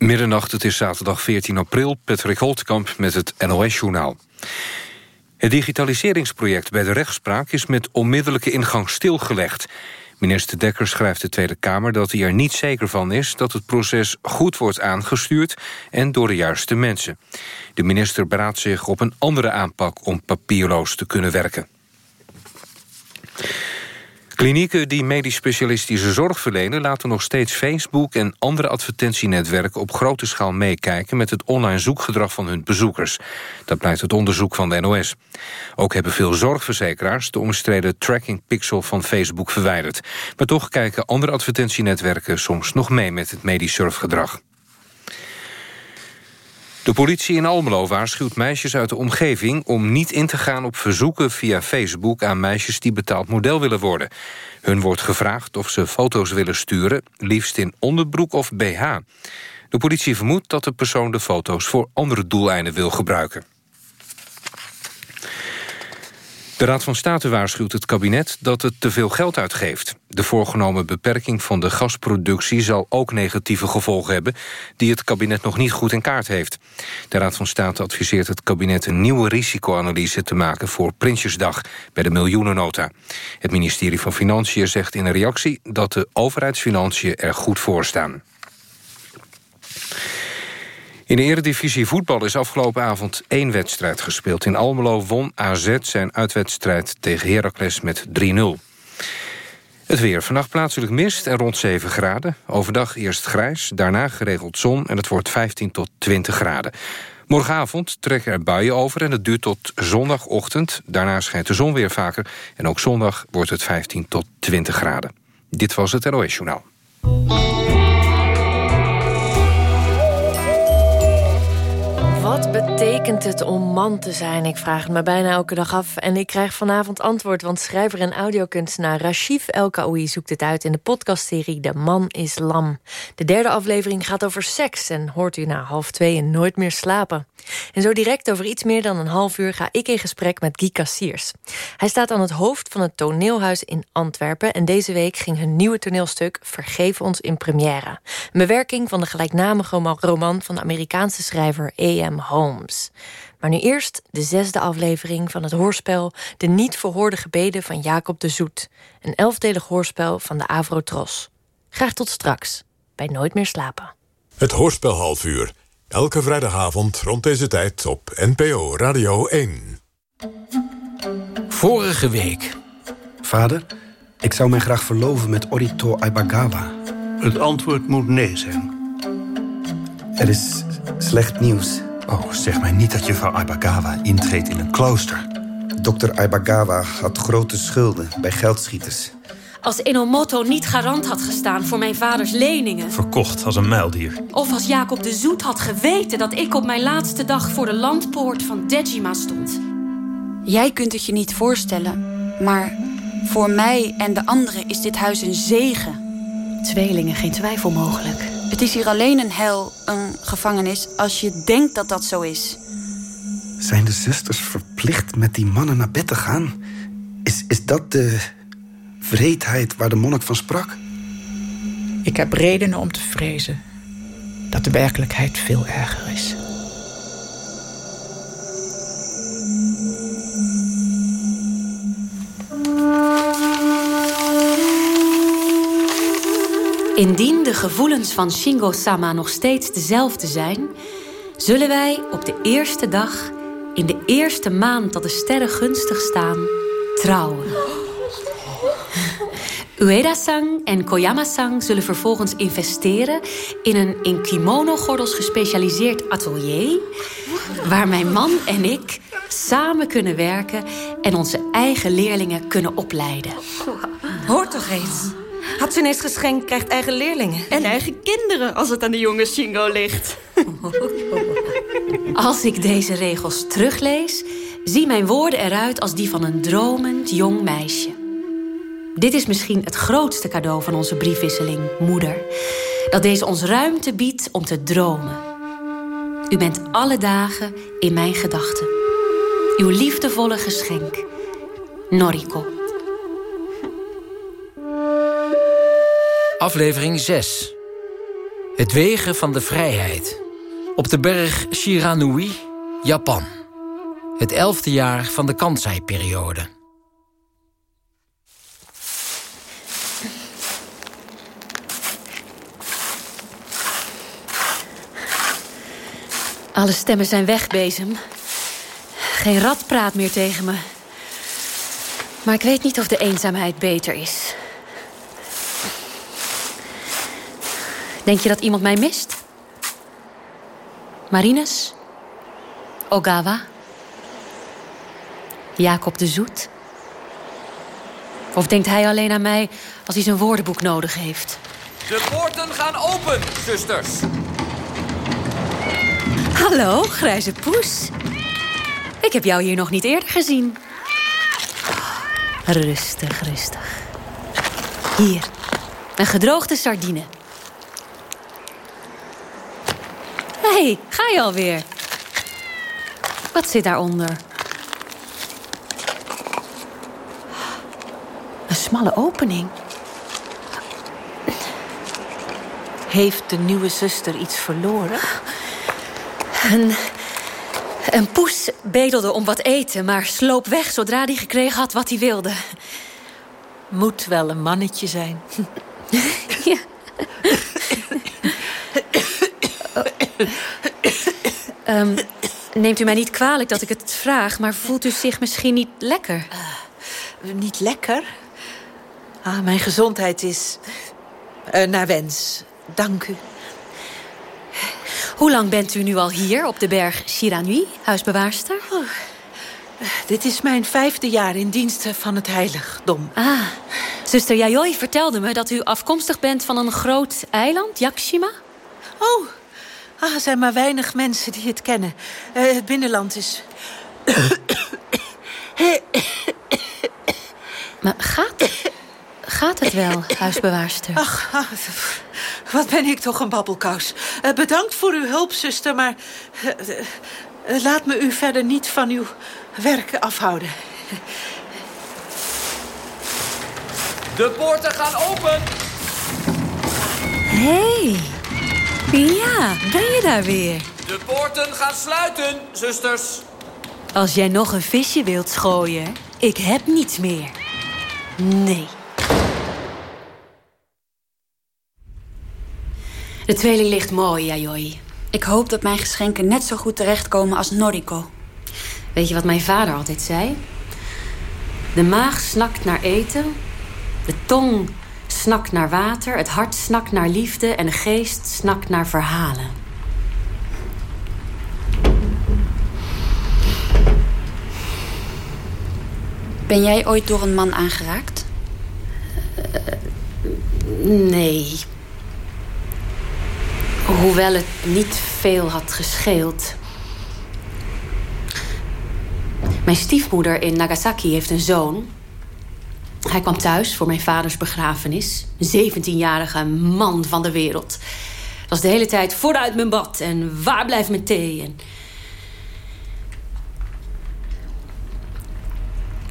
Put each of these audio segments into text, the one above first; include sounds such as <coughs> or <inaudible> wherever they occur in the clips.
Middernacht, het is zaterdag 14 april. Patrick Holtkamp met het NOS-journaal. Het digitaliseringsproject bij de rechtspraak is met onmiddellijke ingang stilgelegd. Minister Dekker schrijft de Tweede Kamer dat hij er niet zeker van is... dat het proces goed wordt aangestuurd en door de juiste mensen. De minister beraadt zich op een andere aanpak om papierloos te kunnen werken. Klinieken die medisch specialistische zorg verlenen... laten nog steeds Facebook en andere advertentienetwerken... op grote schaal meekijken met het online zoekgedrag van hun bezoekers. Dat blijkt uit onderzoek van de NOS. Ook hebben veel zorgverzekeraars de omstreden tracking pixel van Facebook verwijderd. Maar toch kijken andere advertentienetwerken soms nog mee met het medisch surfgedrag. De politie in Almelo waarschuwt meisjes uit de omgeving... om niet in te gaan op verzoeken via Facebook aan meisjes die betaald model willen worden. Hun wordt gevraagd of ze foto's willen sturen, liefst in onderbroek of BH. De politie vermoedt dat de persoon de foto's voor andere doeleinden wil gebruiken. De Raad van State waarschuwt het kabinet dat het te veel geld uitgeeft. De voorgenomen beperking van de gasproductie zal ook negatieve gevolgen hebben... die het kabinet nog niet goed in kaart heeft. De Raad van State adviseert het kabinet een nieuwe risicoanalyse te maken... voor Prinsjesdag bij de miljoenennota. Het ministerie van Financiën zegt in een reactie... dat de overheidsfinanciën er goed voor staan. In de eredivisie voetbal is afgelopen avond één wedstrijd gespeeld. In Almelo won AZ zijn uitwedstrijd tegen Heracles met 3-0. Het weer. Vannacht plaatselijk mist en rond 7 graden. Overdag eerst grijs, daarna geregeld zon en het wordt 15 tot 20 graden. Morgenavond trekken er buien over en het duurt tot zondagochtend. Daarna schijnt de zon weer vaker en ook zondag wordt het 15 tot 20 graden. Dit was het NOS Journaal. Wat betekent het om man te zijn? Ik vraag het me bijna elke dag af. En ik krijg vanavond antwoord, want schrijver en audiokunstenaar Rashif El Kaoui zoekt het uit in de podcastserie De Man is Lam. De derde aflevering gaat over seks en hoort u na half twee en nooit meer slapen. En zo direct over iets meer dan een half uur ga ik in gesprek met Guy Cassiers. Hij staat aan het hoofd van het toneelhuis in Antwerpen... en deze week ging hun nieuwe toneelstuk Vergeef ons in première. Een bewerking van de gelijknamige roman van de Amerikaanse schrijver A.M. Holmes. Maar nu eerst de zesde aflevering van het hoorspel... De niet verhoorde gebeden van Jacob de Zoet. Een elfdelig hoorspel van de Avrotros. Graag tot straks, bij Nooit meer slapen. Het hoorspel half uur Elke vrijdagavond rond deze tijd op NPO Radio 1. Vorige week. Vader, ik zou mij graag verloven met Orito Aibagawa. Het antwoord moet nee zijn. Er is slecht nieuws. Oh, zeg mij niet dat juffrouw Aibagawa intreedt in een klooster. Dokter Aibagawa had grote schulden bij geldschieters. Als Enomoto niet garant had gestaan voor mijn vaders leningen. Verkocht als een muildier. Of als Jacob de Zoet had geweten dat ik op mijn laatste dag voor de landpoort van Dejima stond. Jij kunt het je niet voorstellen, maar voor mij en de anderen is dit huis een zegen. Tweelingen, geen twijfel mogelijk. Het is hier alleen een hel, een gevangenis, als je denkt dat dat zo is. Zijn de zusters verplicht met die mannen naar bed te gaan? Is, is dat de, vreedheid waar de monnik van sprak? Ik heb redenen om te vrezen dat de werkelijkheid veel erger is. Indien de gevoelens van Shingo-sama nog steeds dezelfde zijn, zullen wij op de eerste dag, in de eerste maand dat de sterren gunstig staan, trouwen. Ueda-san en Koyama-san zullen vervolgens investeren in een in kimono-gordels gespecialiseerd atelier. Waar mijn man en ik samen kunnen werken en onze eigen leerlingen kunnen opleiden. Hoor toch eens. Hatsune's geschenk krijgt eigen leerlingen. En eigen kinderen als het aan de jonge Shingo ligt. <laughs> Als ik deze regels teruglees, zien mijn woorden eruit als die van een dromend jong meisje. Dit is misschien het grootste cadeau van onze briefwisseling, moeder. Dat deze ons ruimte biedt om te dromen. U bent alle dagen in mijn gedachten. Uw liefdevolle geschenk. Noriko. Aflevering 6. Het wegen van de vrijheid. Op de berg Shiranui, Japan. Het elfde jaar van de Kansai-periode. Alle stemmen zijn weg, bezem. Geen rat praat meer tegen me. Maar ik weet niet of de eenzaamheid beter is. Denk je dat iemand mij mist? Marinus? Ogawa? Jacob de Zoet? Of denkt hij alleen aan mij als hij zijn woordenboek nodig heeft? De poorten gaan open, zusters. Hallo, grijze poes. Ik heb jou hier nog niet eerder gezien. Rustig, rustig. Hier, een gedroogde sardine. Hé, hey, ga je alweer? Wat zit daaronder? Een smalle opening. Heeft de nieuwe zuster iets verloren? Een, een poes bedelde om wat eten, maar sloop weg zodra hij gekregen had wat hij wilde. Moet wel een mannetje zijn. <laughs> ja. Um, neemt u mij niet kwalijk dat ik het vraag, maar voelt u zich misschien niet lekker? Uh, niet lekker? Ah, mijn gezondheid is uh, naar wens. Dank u. Hoe lang bent u nu al hier op de berg Shiranui, huisbewaarster? Oh, dit is mijn vijfde jaar in dienst van het heiligdom. Ah, zuster Yayoi vertelde me dat u afkomstig bent van een groot eiland, Yakushima. Oh, ah, er zijn maar weinig mensen die het kennen. Uh, het binnenland is... <coughs> maar gaat, gaat het wel, huisbewaarster? Ach, ach wat ben ik toch een babbelkous. Uh, bedankt voor uw hulp, zuster, maar... Uh, uh, laat me u verder niet van uw werk afhouden. De poorten gaan open! Hé, hey. Ja, ben je daar weer? De poorten gaan sluiten, zusters. Als jij nog een visje wilt schooien, ik heb niets meer. Nee. De tweeling ligt mooi, Yayoi. Ik hoop dat mijn geschenken net zo goed terechtkomen als Noriko. Weet je wat mijn vader altijd zei? De maag snakt naar eten, de tong snakt naar water, het hart snakt naar liefde en de geest snakt naar verhalen. Ben jij ooit door een man aangeraakt? Uh, nee. Hoewel het niet veel had gescheeld. Mijn stiefmoeder in Nagasaki heeft een zoon. Hij kwam thuis voor mijn vaders begrafenis. Een 17-jarige man van de wereld. Was de hele tijd vooruit mijn bad en waar blijft mijn thee? En...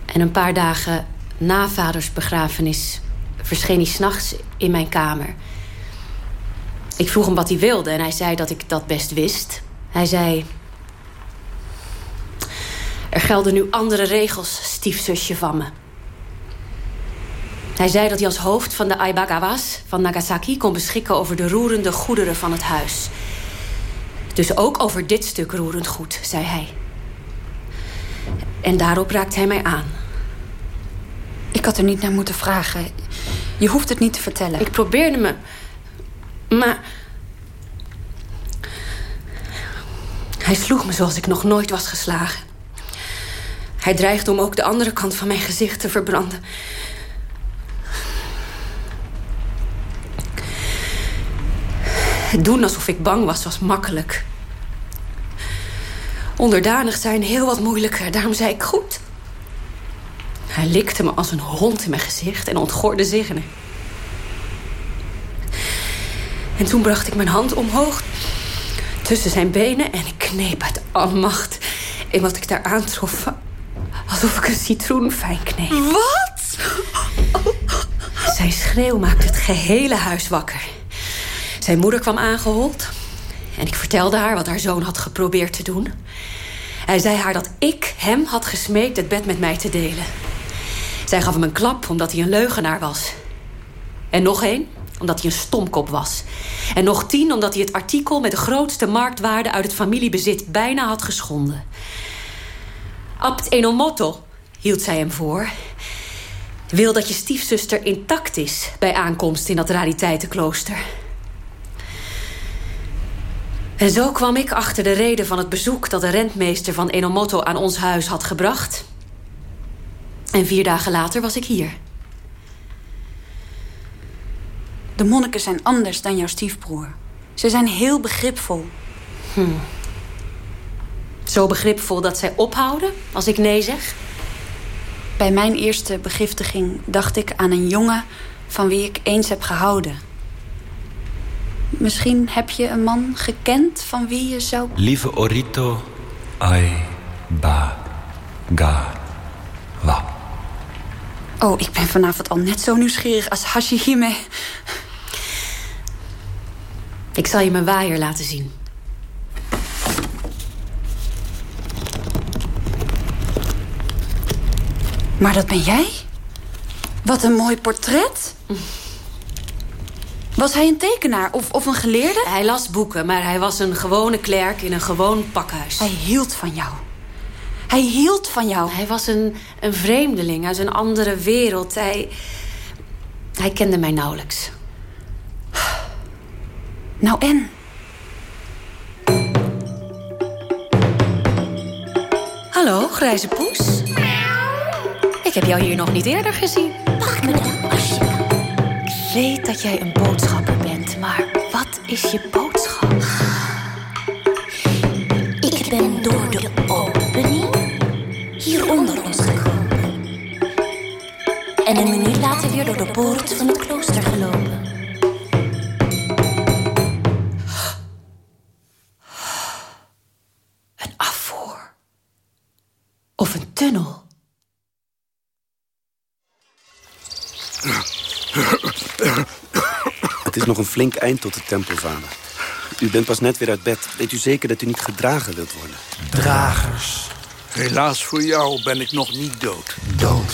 en een paar dagen na vaders begrafenis verscheen hij s'nachts in mijn kamer. Ik vroeg hem wat hij wilde en hij zei dat ik dat best wist. Hij zei... Er gelden nu andere regels, stiefzusje van me. Hij zei dat hij als hoofd van de Aibagawas van Nagasaki... kon beschikken over de roerende goederen van het huis. Dus ook over dit stuk roerend goed, zei hij. En daarop raakt hij mij aan. Ik had er niet naar moeten vragen. Je hoeft het niet te vertellen. Ik probeerde me... Maar... Hij sloeg me zoals ik nog nooit was geslagen. Hij dreigde om ook de andere kant van mijn gezicht te verbranden. Doen alsof ik bang was, was makkelijk. Onderdanig zijn heel wat moeilijker. Daarom zei ik goed. Hij likte me als een hond in mijn gezicht en ontgorde zich. En toen bracht ik mijn hand omhoog tussen zijn benen en ik kneep uit alle macht in wat ik daar aantrof. Alsof ik een citroen fijn kneep. Wat? Zijn schreeuw maakte het gehele huis wakker. Zijn moeder kwam aangehold. En ik vertelde haar wat haar zoon had geprobeerd te doen. Hij zei haar dat ik hem had gesmeekt het bed met mij te delen. Zij gaf hem een klap omdat hij een leugenaar was. En nog één, omdat hij een stomkop was. En nog tien, omdat hij het artikel met de grootste marktwaarde uit het familiebezit bijna had geschonden. Abt Enomoto, hield zij hem voor, wil dat je stiefzuster intact is bij aankomst in dat rariteitenklooster. En zo kwam ik achter de reden van het bezoek dat de rentmeester van Enomoto aan ons huis had gebracht. En vier dagen later was ik hier. De monniken zijn anders dan jouw stiefbroer. Ze zijn heel begripvol. Hm. Zo begripvol dat zij ophouden als ik nee zeg? Bij mijn eerste begiftiging dacht ik aan een jongen van wie ik eens heb gehouden. Misschien heb je een man gekend van wie je zou... Lieve Orito, ai, ba, ga, wa. Oh, ik ben vanavond al net zo nieuwsgierig als Hashihime. Ik zal je mijn waaier laten zien. Maar dat ben jij? Wat een mooi portret. Was hij een tekenaar of, of een geleerde? Hij las boeken, maar hij was een gewone klerk in een gewoon pakhuis. Hij hield van jou. Hij hield van jou. Hij was een, een vreemdeling uit een andere wereld. Hij, hij kende mij nauwelijks. Nou en? Hallo, grijze poes. Ik heb jou hier nog niet eerder gezien. Mag me dan, alsjeblieft? Weet dat jij een boodschapper bent, maar wat is je boodschap? Ik ben door de opening hier onder ons gekomen. En een minuut later weer door de poort van het klooster gelopen. Een afvoer. Of een tunnel. Is nog een flink eind tot de tempel, vader. U bent pas net weer uit bed. Weet u zeker dat u niet gedragen wilt worden? Dragers. Helaas voor jou ben ik nog niet dood. Dood.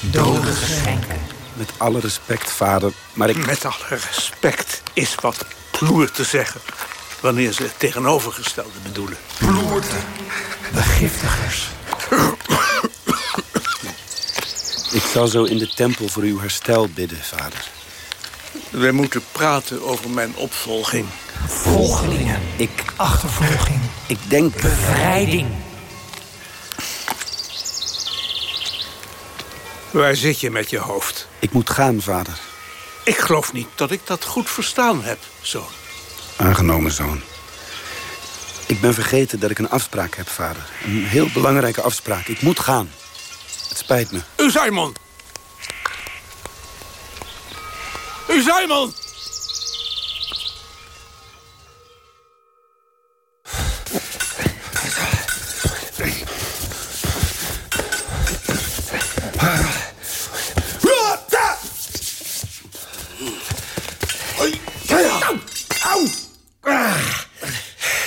Dode geschenken. Met alle respect, vader, maar ik... Met alle respect is wat ploer te zeggen... wanneer ze het tegenovergestelde bedoelen. Ploerten. Begiftigers. Ik zal zo in de tempel voor uw herstel bidden, vader. Wij moeten praten over mijn opvolging. Volgelingen. Ik... Achtervolging. Ik denk... Bevrijding. Waar zit je met je hoofd? Ik moet gaan, vader. Ik geloof niet dat ik dat goed verstaan heb, zoon. Aangenomen, zoon. Ik ben vergeten dat ik een afspraak heb, vader. Een heel belangrijke afspraak. Ik moet gaan. Het spijt me. U Simon! U Simon!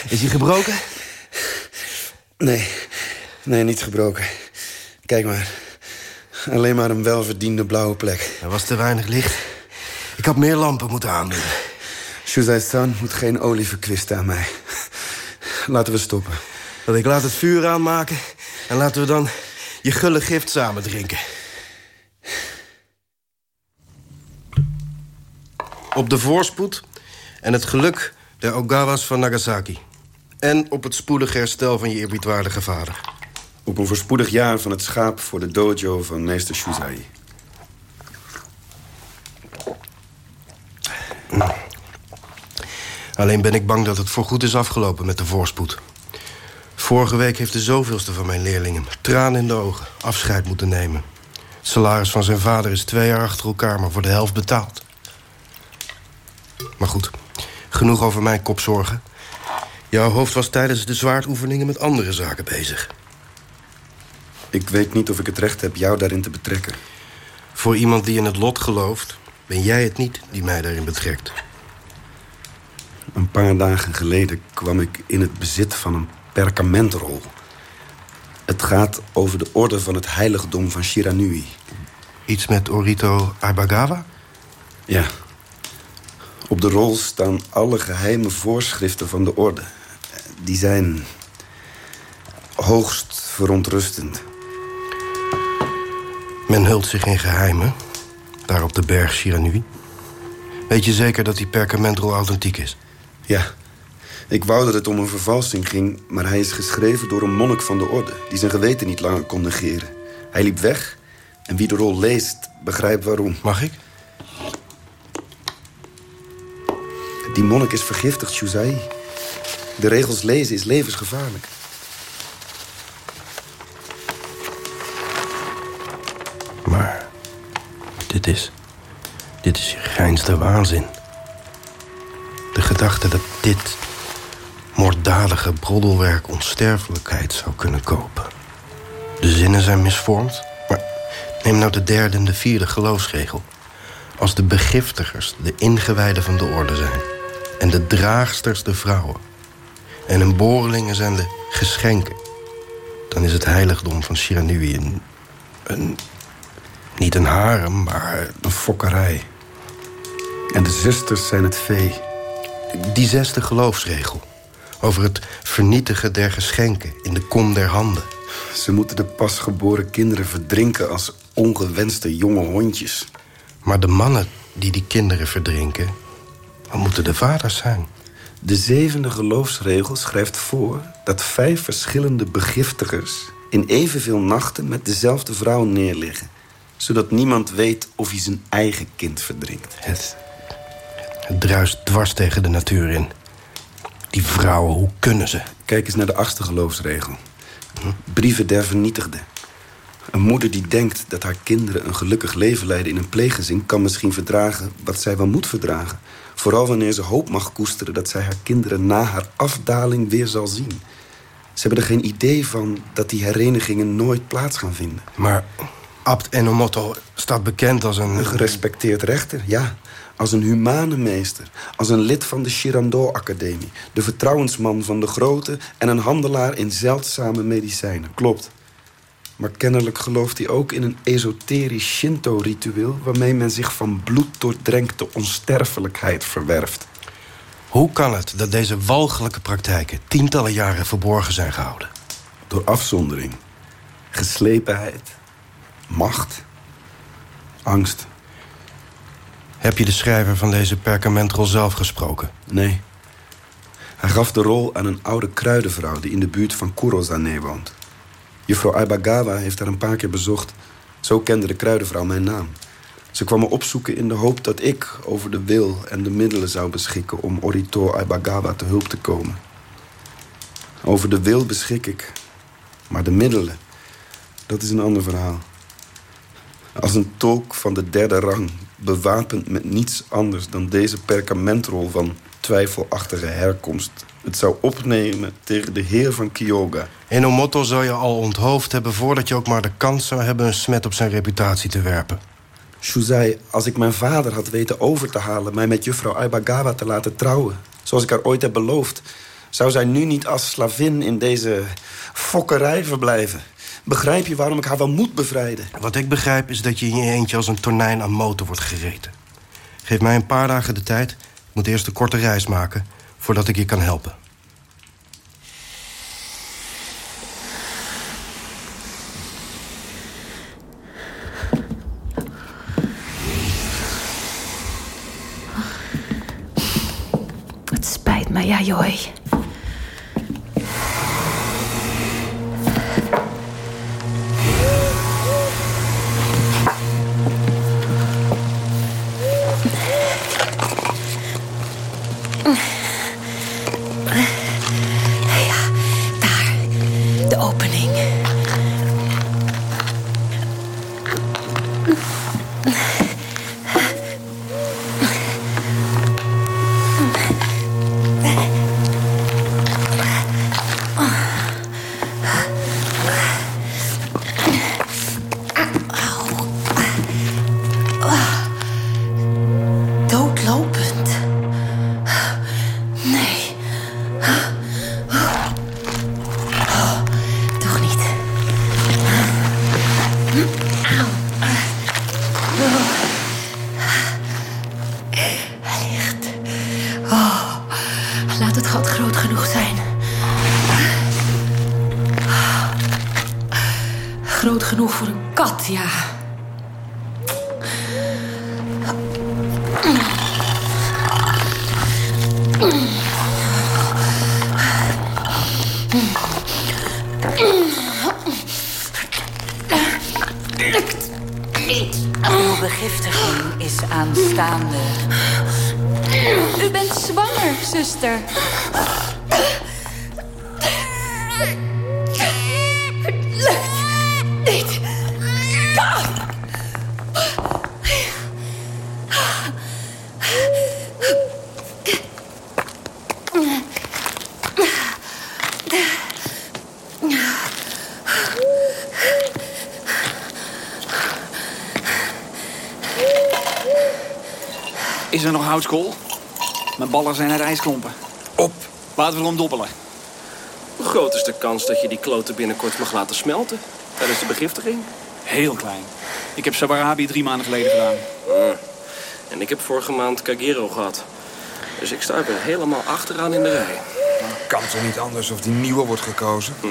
Is hij gebroken? Nee, nee, niet gebroken. Kijk maar. Alleen maar een welverdiende blauwe plek. Er was te weinig licht. Ik had meer lampen moeten aandoen. Shuzai-san moet geen olie verkwisten aan mij. Laten we stoppen. Dat ik laat het vuur aanmaken... en laten we dan je gulle gift samen drinken. Op de voorspoed en het geluk der Ogawa's van Nagasaki. En op het spoedige herstel van je eerbiedwaardige vader. Op een voorspoedig jaar van het schaap voor de dojo van meester Shuzai. Alleen ben ik bang dat het voorgoed is afgelopen met de voorspoed. Vorige week heeft de zoveelste van mijn leerlingen... tranen in de ogen afscheid moeten nemen. Het salaris van zijn vader is twee jaar achter elkaar... maar voor de helft betaald. Maar goed, genoeg over mijn kopzorgen. Jouw hoofd was tijdens de zwaardoefeningen met andere zaken bezig. Ik weet niet of ik het recht heb jou daarin te betrekken. Voor iemand die in het lot gelooft... ben jij het niet die mij daarin betrekt. Een paar dagen geleden kwam ik in het bezit van een perkamentrol. Het gaat over de orde van het heiligdom van Shiranui. Iets met Orito Aibagawa? Ja. Op de rol staan alle geheime voorschriften van de orde. Die zijn hoogst verontrustend. Men hult zich in geheimen, daar op de berg Shiranui. Weet je zeker dat die perkamentrol authentiek is? Ja. Ik wou dat het om een vervalsing ging, maar hij is geschreven door een monnik van de orde... die zijn geweten niet langer kon negeren. Hij liep weg en wie de rol leest, begrijpt waarom. Mag ik? Die monnik is vergiftigd, Shuzai. De regels lezen is levensgevaarlijk. Dit is... Dit is je geinste waanzin. De gedachte dat dit moorddadige broddelwerk onsterfelijkheid zou kunnen kopen. De zinnen zijn misvormd, maar neem nou de derde en de vierde geloofsregel. Als de begiftigers de ingewijden van de orde zijn... en de draagsters de vrouwen... en hun boorlingen zijn de geschenken... dan is het heiligdom van Shiranui een, een... niet een harem, maar een fokkerij. En de zusters zijn het vee. Die zesde geloofsregel. Over het vernietigen der geschenken in de kom der handen. Ze moeten de pasgeboren kinderen verdrinken als ongewenste jonge hondjes. Maar de mannen die die kinderen verdrinken... wat moeten de vaders zijn? De zevende geloofsregel schrijft voor dat vijf verschillende begiftigers... in evenveel nachten met dezelfde vrouw neerliggen. Zodat niemand weet of hij zijn eigen kind verdrinkt. Het, het druist dwars tegen de natuur in. Die vrouwen, hoe kunnen ze? Kijk eens naar de achtste geloofsregel. Brieven der vernietigden. Een moeder die denkt dat haar kinderen een gelukkig leven leiden in een pleeggezin... kan misschien verdragen wat zij wel moet verdragen. Vooral wanneer ze hoop mag koesteren dat zij haar kinderen na haar afdaling weer zal zien. Ze hebben er geen idee van dat die herenigingen nooit plaats gaan vinden. Maar Abt Enomoto staat bekend als een... Een gerespecteerd rechter, ja. Als een humane meester. Als een lid van de Shirando-academie. De vertrouwensman van de grote en een handelaar in zeldzame medicijnen. Klopt. Maar kennelijk gelooft hij ook in een esoterisch Shinto-ritueel... waarmee men zich van bloed doordrenkte onsterfelijkheid verwerft. Hoe kan het dat deze walgelijke praktijken... tientallen jaren verborgen zijn gehouden? Door afzondering, geslepenheid, macht, angst. Heb je de schrijver van deze perkamentrol zelf gesproken? Nee. Hij gaf de rol aan een oude kruidenvrouw... die in de buurt van Kurozane woont. Juffrouw Aibagawa heeft haar een paar keer bezocht. Zo kende de kruidenvrouw mijn naam. Ze kwam me opzoeken in de hoop dat ik over de wil en de middelen zou beschikken... om Orito Aibagawa te hulp te komen. Over de wil beschik ik. Maar de middelen, dat is een ander verhaal. Als een tolk van de derde rang, bewapend met niets anders... dan deze perkamentrol van twijfelachtige herkomst... het zou opnemen tegen de heer van Kyoga. Enomoto zou je al onthoofd hebben... voordat je ook maar de kans zou hebben een smet op zijn reputatie te werpen. Shuzai, als ik mijn vader had weten over te halen... mij met juffrouw Aibagawa te laten trouwen... zoals ik haar ooit heb beloofd... zou zij nu niet als slavin in deze fokkerij verblijven. Begrijp je waarom ik haar wel moet bevrijden? Wat ik begrijp is dat je in je eentje als een tonijn aan motor wordt gereten. Geef mij een paar dagen de tijd. Ik moet eerst een korte reis maken... voordat ik je kan helpen. Het spijt me, ja, Joy. Uw begiftiging is aanstaande. U bent zwanger, zuster. Houtskool? Mijn ballen zijn uit ijsklompen. Op. Laten we erom dobbelen. Hoe groot is de kans dat je die kloten binnenkort mag laten smelten? Tijdens de begiftiging? Heel klein. Ik heb Sabarabi drie maanden geleden gedaan. Ah. En ik heb vorige maand Kagero gehad. Dus ik sta weer helemaal achteraan in de rij. Kan toch niet anders of die nieuwe wordt gekozen? Hm.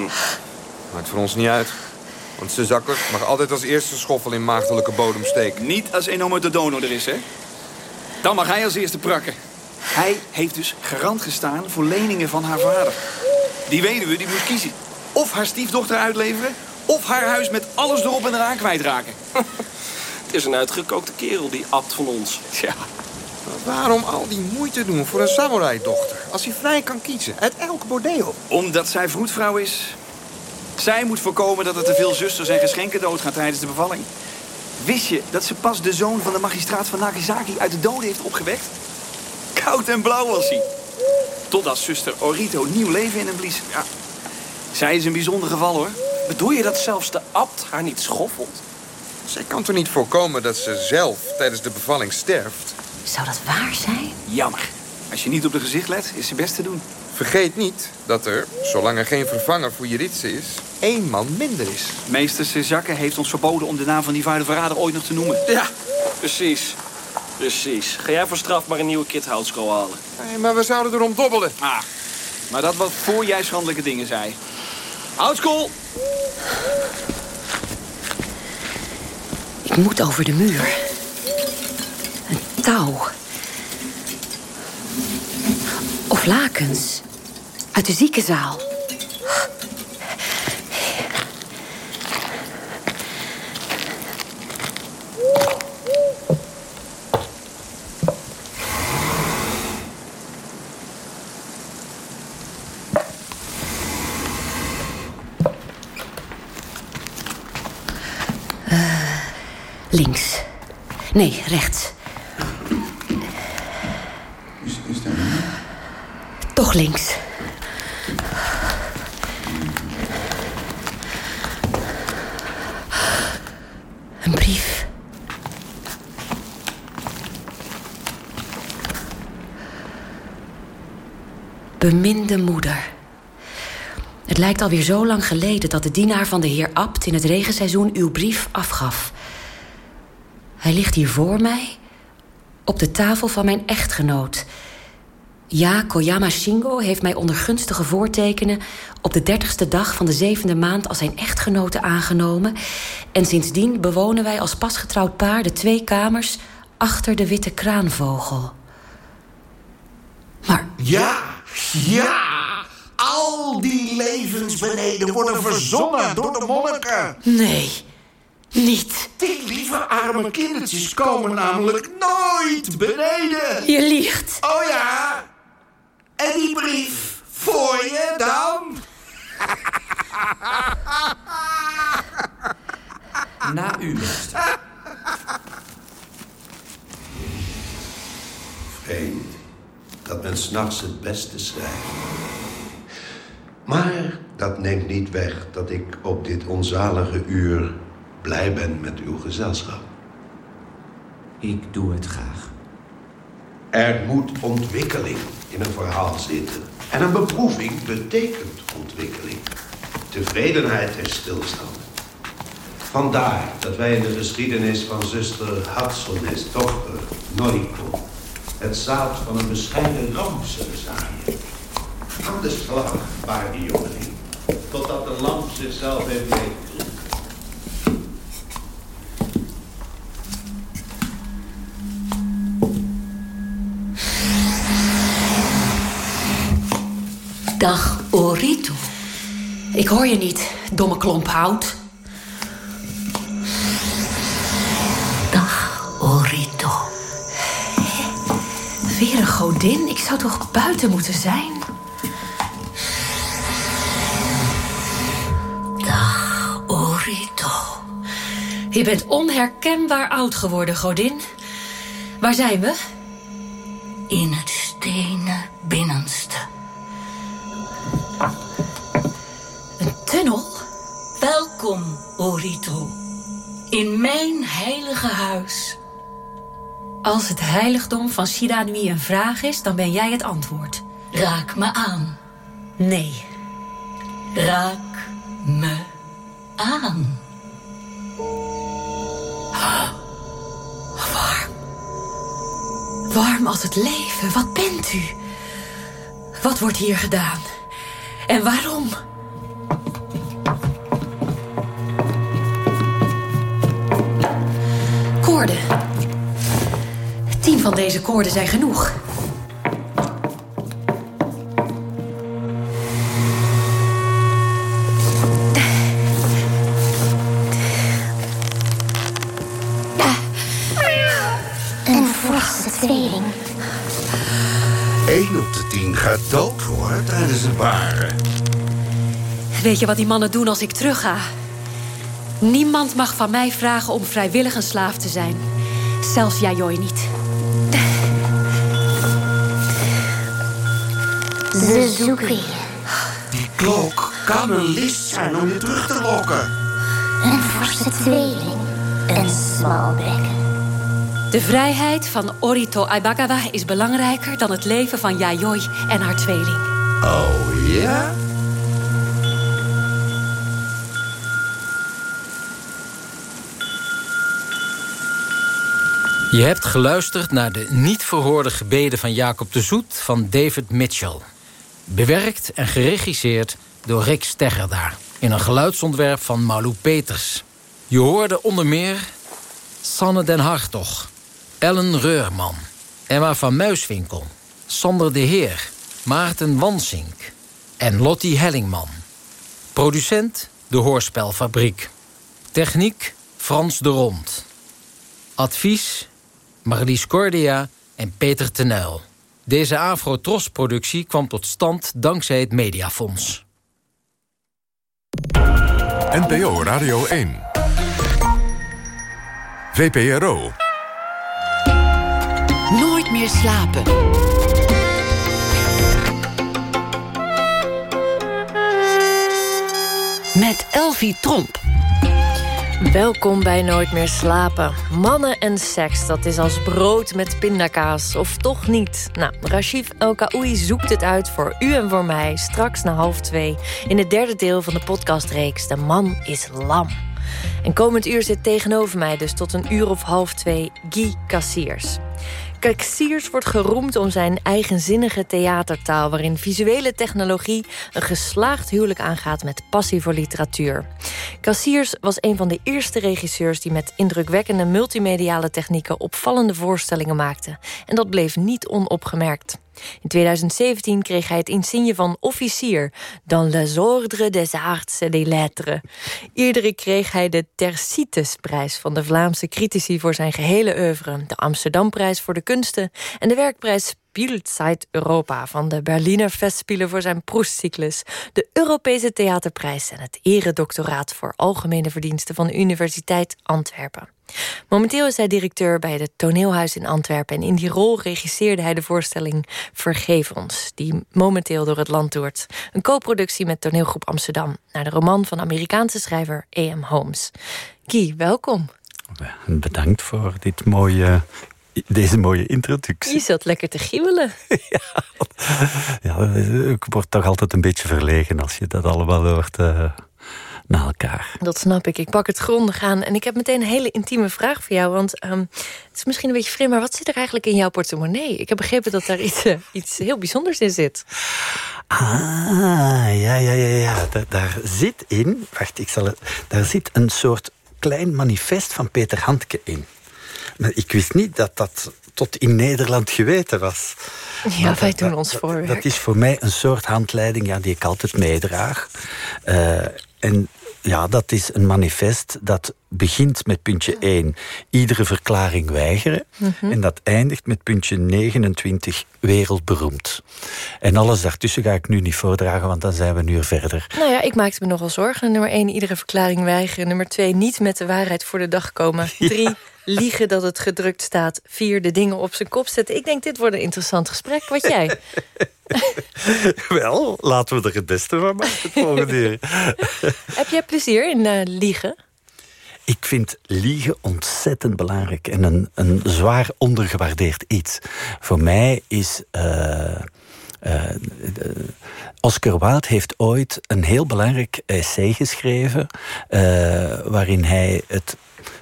Maakt voor ons niet uit. Want Suzakker mag altijd als eerste schoffel in maagdelijke bodem steken. Niet als Enomo de Dono er is, hè? Dan mag hij als eerste prakken. Hij heeft dus garant gestaan voor leningen van haar vader. Die weduwe die moet kiezen. Of haar stiefdochter uitleveren... of haar huis met alles erop en eraan kwijtraken. <laughs> Het is een uitgekookte kerel, die abt van ons. Ja. Maar waarom al die moeite doen voor een samurai-dochter... als hij vrij kan kiezen uit elk bordeel? Omdat zij vroedvrouw is. Zij moet voorkomen dat er te veel zusters en geschenken doodgaan tijdens de bevalling. Wist je dat ze pas de zoon van de magistraat van Nagasaki uit de doden heeft opgewekt? Koud en blauw was hij. Totdat zuster Orito nieuw leven in hem blies. Ja. Zij is een bijzonder geval, hoor. Bedoel je dat zelfs de abt haar niet schoffelt? Zij kan toch niet voorkomen dat ze zelf tijdens de bevalling sterft? Zou dat waar zijn? Jammer. Als je niet op de gezicht let, is ze best te doen. Vergeet niet dat er, zolang er geen vervanger voor Jiritse is... één man minder is. Meester Sezakke heeft ons verboden om de naam van die vuile verrader ooit nog te noemen. Ja, precies. Precies. Ga jij voor straf maar een nieuwe kit houtskool halen. Nee, maar we zouden erom dobbelen. Ah, maar dat was voor jij schandelijke dingen zei. Houtskool! Ik moet over de muur. Een touw. Of lakens. Uit de ziekenzaal. Eh, links. Nee, rechts. Toch links. Een brief. Beminde moeder. Het lijkt alweer zo lang geleden dat de dienaar van de heer Abt in het regenseizoen uw brief afgaf. Hij ligt hier voor mij, op de tafel van mijn echtgenoot. Ja, Koyama Shingo heeft mij onder gunstige voortekenen... op de dertigste dag van de zevende maand als zijn echtgenote aangenomen... en sindsdien bewonen wij als pasgetrouwd paar de twee kamers... achter de witte kraanvogel. Maar... Ja, ja! Al die levensbeneden worden verzonnen door de monniken. Nee, niet. Arme kindertjes komen namelijk nooit beneden. Je liegt. Oh ja? En die brief voor je dan? <laughs> Na u, meester. Vreemd dat men s'nachts het beste schrijft. Maar dat neemt niet weg dat ik op dit onzalige uur blij ben met uw gezelschap. Ik doe het graag. Er moet ontwikkeling in een verhaal zitten. En een beproeving betekent ontwikkeling. Tevredenheid is stilstand. Vandaar dat wij in de geschiedenis van zuster Hatsones dochter Noriko... het zaad van een bescheiden ramp zullen zaaien. Aan de slag, waarde jongeling. Totdat de lamp zichzelf heeft Dag, Orito. Ik hoor je niet, domme klomp hout. Dag, Orito. Weer een godin? Ik zou toch buiten moeten zijn? Dag, Orito. Je bent onherkenbaar oud geworden, godin. Waar zijn we? In het Welkom, Orito. In mijn heilige huis. Als het heiligdom van Shiranui een vraag is, dan ben jij het antwoord. Raak me aan. Nee. Raak me aan. Warm. Warm als het leven. Wat bent u? Wat wordt hier gedaan? En waarom? Koorden. Tien van deze koorden zijn genoeg. Een forse tweeling. Eén op de tien gaat dood hoor tijdens het baren. Weet je wat die mannen doen als ik terugga? Niemand mag van mij vragen om vrijwillig een slaaf te zijn. Zelfs Yayoi niet. Ze zoeken je. Die klok kan een list zijn om je terug te lokken. Een forse tweeling. Een smal bekken. De vrijheid van Orito Aibagawa is belangrijker dan het leven van Yayoi en haar tweeling. Oh ja? Je hebt geluisterd naar de niet verhoorde gebeden van Jacob de Zoet van David Mitchell. Bewerkt en geregisseerd door Rick Steggerda... in een geluidsontwerp van Malou Peters. Je hoorde onder meer Sanne den Hartog, Ellen Reurman... Emma van Muiswinkel, Sander de Heer, Maarten Wansink... en Lottie Hellingman. Producent De Hoorspelfabriek. Techniek Frans de Rond. Advies Marlies Cordia en Peter Tenuil. Deze Afro-Tros-productie kwam tot stand dankzij het Mediafonds. NPO Radio 1. VPRO. Nooit meer slapen. Met Elvie Tromp. Welkom bij Nooit meer slapen. Mannen en seks, dat is als brood met pindakaas. Of toch niet? Nou, El Kaoui zoekt het uit voor u en voor mij... straks na half twee in het derde deel van de podcastreeks... De man is lam. En komend uur zit tegenover mij dus tot een uur of half twee Guy Cassiers. Cassiers wordt geroemd om zijn eigenzinnige theatertaal... waarin visuele technologie een geslaagd huwelijk aangaat... met passie voor literatuur. Cassiers was een van de eerste regisseurs... die met indrukwekkende multimediale technieken... opvallende voorstellingen maakte. En dat bleef niet onopgemerkt. In 2017 kreeg hij het insigne van officier... dans les ordres des arts et des lettres. Eerder kreeg hij de Tercites-prijs van de Vlaamse critici... voor zijn gehele oeuvre, de Amsterdamprijs voor de kunsten... en de werkprijs Spielzeit Europa van de Berliner Festspielen voor zijn Proestcyclus, de Europese Theaterprijs en het eredoctoraat voor algemene verdiensten van de Universiteit Antwerpen. Momenteel is hij directeur bij het Toneelhuis in Antwerpen en in die rol regisseerde hij de voorstelling Vergeef ons, die momenteel door het land toert. Een co-productie met Toneelgroep Amsterdam naar de roman van Amerikaanse schrijver A.M. Holmes. Guy, welkom. Bedankt voor dit mooie deze mooie introductie. Je zat lekker te giebelen. <laughs> ja, ik word toch altijd een beetje verlegen als je dat allemaal hoort, uh, naar elkaar. Dat snap ik. Ik pak het grondig aan. En ik heb meteen een hele intieme vraag voor jou. Want ehm, het is misschien een beetje vreemd, maar wat zit er eigenlijk in jouw portemonnee? Ik heb begrepen dat daar iets, eh, iets heel bijzonders in zit. Ah, ja, ja, ja, ja. Daar, daar zit in... Wacht, ik zal het... Daar zit een soort klein manifest van Peter Handke in. Maar ik wist niet dat dat tot in Nederland geweten was. Ja, wij doen dat- ons voorwerk. Dat is voor mij een soort handleiding ja, die ik altijd meedraag. Eh, en ja, dat is een manifest dat begint met puntje 1. Iedere verklaring weigeren. Mhm. En dat eindigt met puntje 29. Wereldberoemd. En alles daartussen ga ik nu niet voordragen, want dan zijn we nu er verder. Nou ja, ik maakte me nogal zorgen. Nummer 1, iedere verklaring weigeren. Nummer 2, niet met de waarheid voor de dag komen. <laughs> 3, liegen dat het gedrukt staat. 4, de dingen op zijn kop zetten. Ik denk, dit wordt een interessant gesprek. Wat jij? <laughs> Wel, laten we er het beste van maken het volgende. <laughs> Heb jij plezier in eh, liegen? Ik vind liegen ontzettend belangrijk en een, een zwaar ondergewaardeerd iets. Voor mij is. eh, eh, Oscar Wilde heeft ooit een heel belangrijk essay geschreven. eh, waarin hij het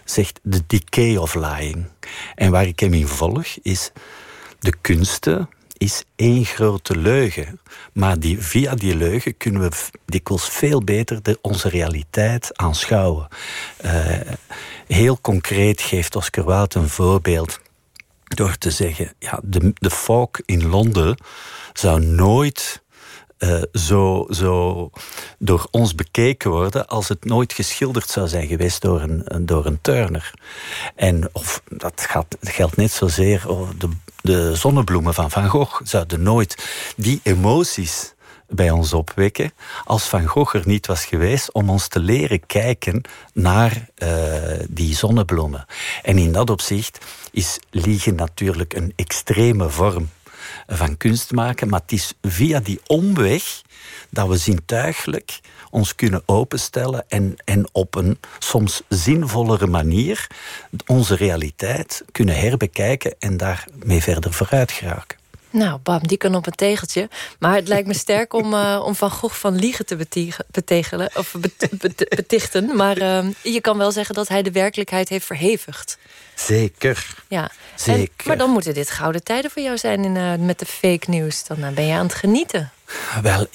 zegt: The Decay of Lying. En waar ik hem in volg is. De kunsten is één grote leugen. Maar die, via die leugen kunnen we dikwijls veel beter de, onze realiteit aanschouwen. Eh, heel concreet geeft Oscar Wilde een voorbeeld door te zeggen... Ja, de, de fog in Londen zou nooit eh, zo, zo door ons bekeken worden als het nooit geschilderd zou zijn geweest door een, door een Turner. En of, dat, gaat, geldt net zozeer over de, de zonnebloemen van Van Gogh zouden nooit die emoties bij ons opwekken als Van Gogh er niet was geweest om ons te leren kijken naar eh, die zonnebloemen. En in dat opzicht is liegen natuurlijk een extreme vorm van kunst maken, maar het is via die omweg dat we zintuigelijk ons kunnen openstellen en, en op een soms zinvollere manier onze realiteit kunnen herbekijken en daarmee verder vooruit geraken. Nou, bam, die kan op een tegeltje. Maar het lijkt me sterk om, <laughs> eh, om Van Gogh van liegen te betiegen- betegelen, of bet- bet- betichten. Maar eh, je kan wel zeggen dat hij de werkelijkheid heeft verhevigd. Zeker. Ja. En- Zeker. maar dan moeten dit gouden tijden voor jou zijn in, eh, met de fake news. Dan eh, ben je aan het genieten. Wel,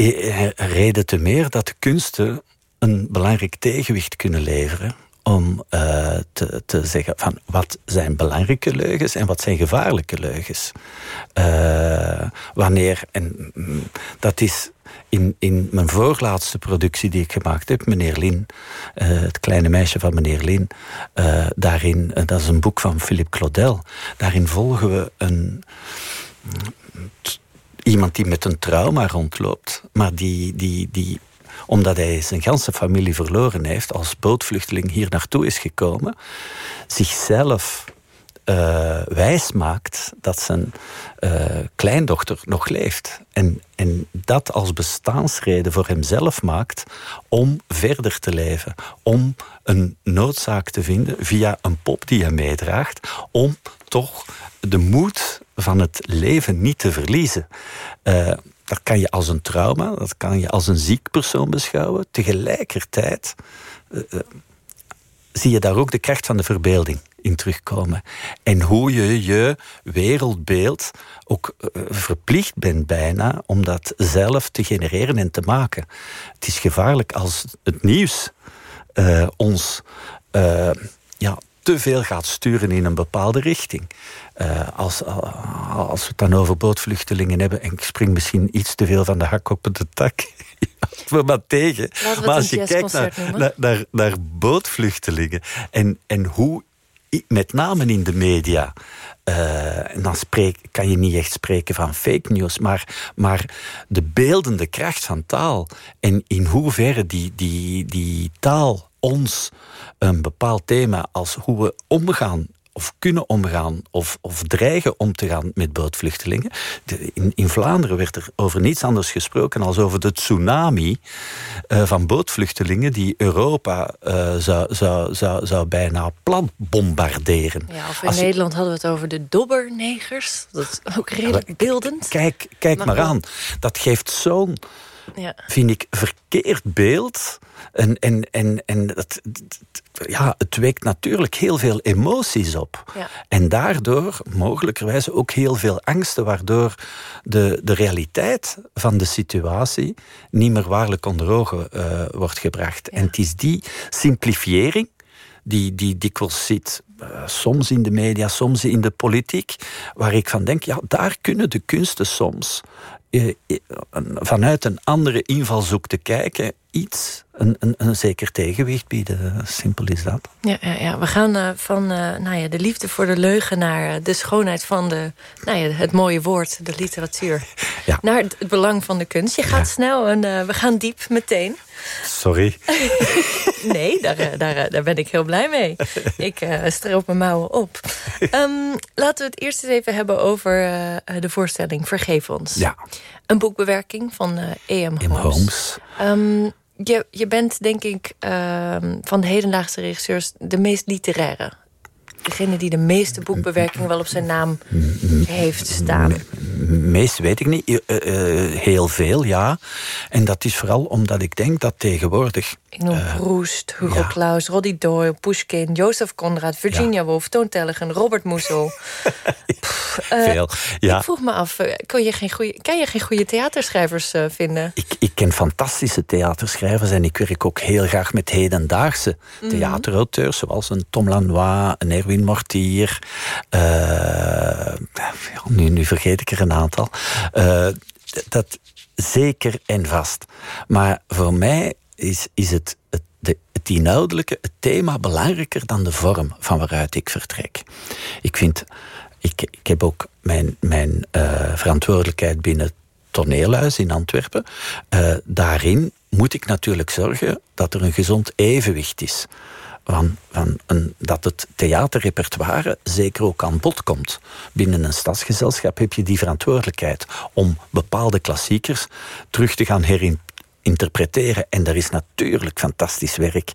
reden te meer dat de kunsten een belangrijk tegenwicht kunnen leveren om eh, te, te zeggen van wat zijn belangrijke leugens en wat zijn gevaarlijke leugens. Eh, wanneer, en mm, dat is in, in mijn voorlaatste productie die ik gemaakt heb, meneer Lin, eh, het kleine meisje van meneer Lin, daarin, dat is een boek van Philippe Claudel, daarin volgen we een, iemand die met een trauma rondloopt, maar die, die, die omdat hij zijn ganse familie verloren heeft, als bootvluchteling hier naartoe is gekomen, zichzelf eh wijs maakt dat zijn eh, kleindochter nog leeft. En, en dat als bestaansreden voor hemzelf maakt om verder te leven. Om een noodzaak te vinden via een pop die hij meedraagt. Om toch de moed van het leven niet te verliezen. Eh, dat kan je als een trauma, dat kan je als een ziek persoon beschouwen. Tegelijkertijd eh, eh, zie je daar ook de kracht van de verbeelding in terugkomen. En hoe je je wereldbeeld ook eh, verplicht bent bijna om dat zelf te genereren en te maken. Het is gevaarlijk als het nieuws ons ja, te veel gaat sturen in een bepaalde richting. Eh, als, als we het dan over bootvluchtelingen hebben, en ik spring misschien iets te veel van de hak op de tak, voor maar tegen. Maar als je kijkt naar, naar, naar, naar bootvluchtelingen en, en hoe, met name in de media, eh, en dan spreek, kan je niet echt spreken van fake news, maar, maar de beeldende kracht van taal en in hoeverre die, die, die taal ons een bepaald thema als hoe we omgaan of kunnen omgaan of, of dreigen om te gaan met bootvluchtelingen. De- in, in Vlaanderen werd er over niets anders gesproken als over de tsunami eh, van bootvluchtelingen die Europa eh, zou, zou, zou, zou bijna plat bombarderen. Ja, of in Als je- Nederland hadden we het over de dobbernegers. Dat is ook redelijk beeldend. Kijk, kijk Maar aan. Dat geeft zo'n Ja. vind ik verkeerd beeld. En, en, en, en het, ja, het wekt natuurlijk heel veel emoties op. Ja. En daardoor mogelijkerwijs ook heel veel angsten, waardoor de, de realiteit van de situatie niet meer waarlijk onder ogen eh, wordt gebracht. En het is die simplifiëring die, die dikwijls zit, eh, soms in de media, soms in de politiek, waar ik van denk, ja, daar kunnen de kunsten soms vanuit een andere invalshoek te kijken, iets, een, een, een zeker tegenwicht bieden. Simpel is dat. Ja, ja, ja. we gaan uh, van uh, nou ja, de liefde voor de leugen naar de schoonheid van de, nou ja, het mooie woord, de literatuur. Ja. Naar het, belang van de kunst. Je gaat Ja. snel en we gaan diep meteen. Sorry. <laughs> nee, daar, daar, daar ben ik heel blij mee. Ik stroop mijn mouwen op. Um, laten we het eerst eens even hebben over de voorstelling Vergeef ons. Ja. Een boekbewerking van E.M. M. Holmes. Um, je, je bent denk ik uh, van de hedendaagse regisseurs de meest literaire. Degene die de meeste boekbewerkingen wel op zijn naam heeft staan. Meest weet ik niet. Uh, uh, heel veel, ja. En dat is vooral omdat ik denk dat tegenwoordig... Ik noem Proust, Hugo ja. Claus, Roddy Doyle, Pushkin, Joseph Conrad, Virginia ja. Woolf, Toon Tellegen, Robert Musil. <laughs> veel, ja. Ik vroeg me af, kan je geen goede, kan je geen goede theaterschrijvers vinden? Ik, ik ken fantastische theaterschrijvers en ik werk ook heel graag met hedendaagse mm. theaterauteurs, zoals een Tom Lanois, een Erwin Mortier. Uh, nu, nu vergeet ik er een aantal. Dat zeker en vast. Maar voor mij is, is het, het, de, inhoudelijke, het thema belangrijker dan de vorm van waaruit ik vertrek. Ik vind, ik, ik heb ook mijn, mijn uh, verantwoordelijkheid binnen het toneelhuis in Antwerpen. Uh, daarin moet ik natuurlijk zorgen dat er een gezond evenwicht is. Van, van een, dat het theaterrepertoire zeker ook aan bod komt. Binnen een stadsgezelschap heb je die verantwoordelijkheid om bepaalde klassiekers terug te gaan herinterpreteren. En er is natuurlijk fantastisch werk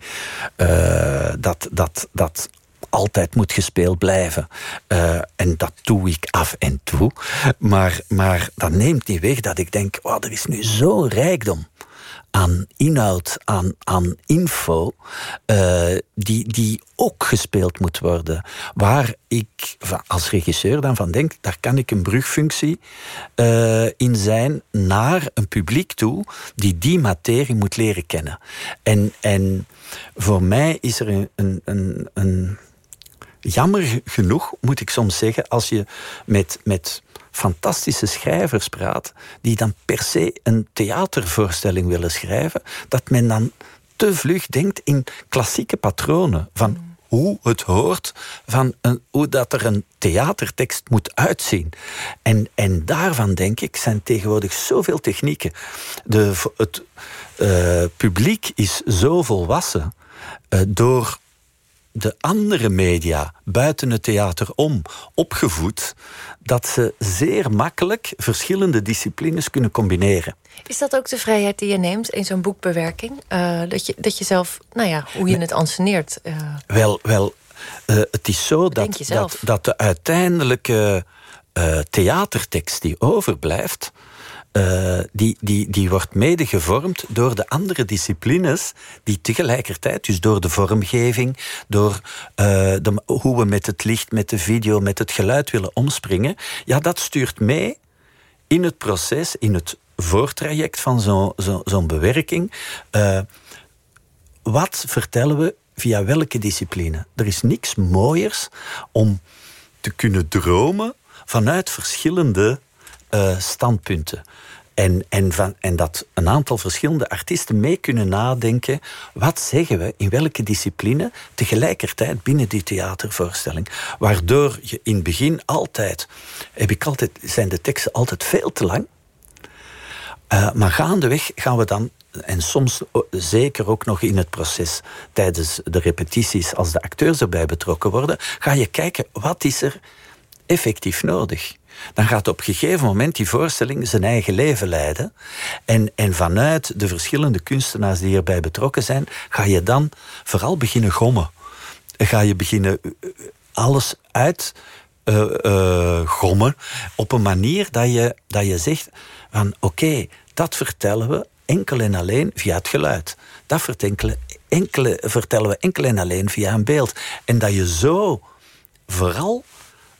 uh, dat, dat, dat altijd moet gespeeld blijven. Uh, en dat doe ik af en toe. Maar, maar dat neemt niet weg dat ik denk, oh, er is nu zo'n rijkdom aan inhoud, aan, aan info, uh, die, die ook gespeeld moet worden. Waar ik als regisseur dan van denk, daar kan ik een brugfunctie uh, in zijn naar een publiek toe die die materie moet leren kennen. En, en voor mij is er een, een, een, een jammer genoeg, moet ik soms zeggen, als je met, met fantastische schrijvers praat, die dan per se een theatervoorstelling willen schrijven, dat men dan te vlug denkt in klassieke patronen van hoe het hoort, van een, hoe dat er een theatertekst moet uitzien. En, en daarvan denk ik, zijn tegenwoordig zoveel technieken. De, het uh, publiek is zo volwassen uh, door de andere media buiten het theater om opgevoed, dat ze zeer makkelijk verschillende disciplines kunnen combineren. Is dat ook de vrijheid die je neemt in zo'n boekbewerking? Uh, dat, je, dat je zelf, nou ja, hoe je het anseneert. Uh... Wel, wel uh, het is zo dat, dat, dat, de uiteindelijke theatertekst die overblijft, uh, die, die, die wordt mede gevormd door de andere disciplines die tegelijkertijd, dus door de vormgeving, door uh, de, hoe we met het licht, met de video, met het geluid willen omspringen, ja, dat stuurt mee in het proces, in het voortraject van zo'n zo, zo bewerking. Uh, wat vertellen we via welke discipline? Er is niks mooiers om te kunnen dromen vanuit verschillende uh, standpunten. En, en, van, en dat een aantal verschillende artiesten mee kunnen nadenken. Wat zeggen we in welke discipline tegelijkertijd binnen die theatervoorstelling? Waardoor je in het begin altijd, heb ik altijd, zijn de teksten altijd veel te lang. Uh, maar gaandeweg gaan we dan en soms zeker ook nog in het proces tijdens de repetities, als de acteurs erbij betrokken worden, ga je kijken wat is er effectief nodig dan gaat op een gegeven moment die voorstelling zijn eigen leven leiden. En, en vanuit de verschillende kunstenaars die erbij betrokken zijn, ga je dan vooral beginnen gommen. Ga je beginnen alles uit uh, gommen op een manier dat je, dat je zegt van oké, dat vertellen we enkel en alleen via het geluid. Dat vertellen, enkele, vertellen we enkel en alleen via een beeld. En dat je zo vooral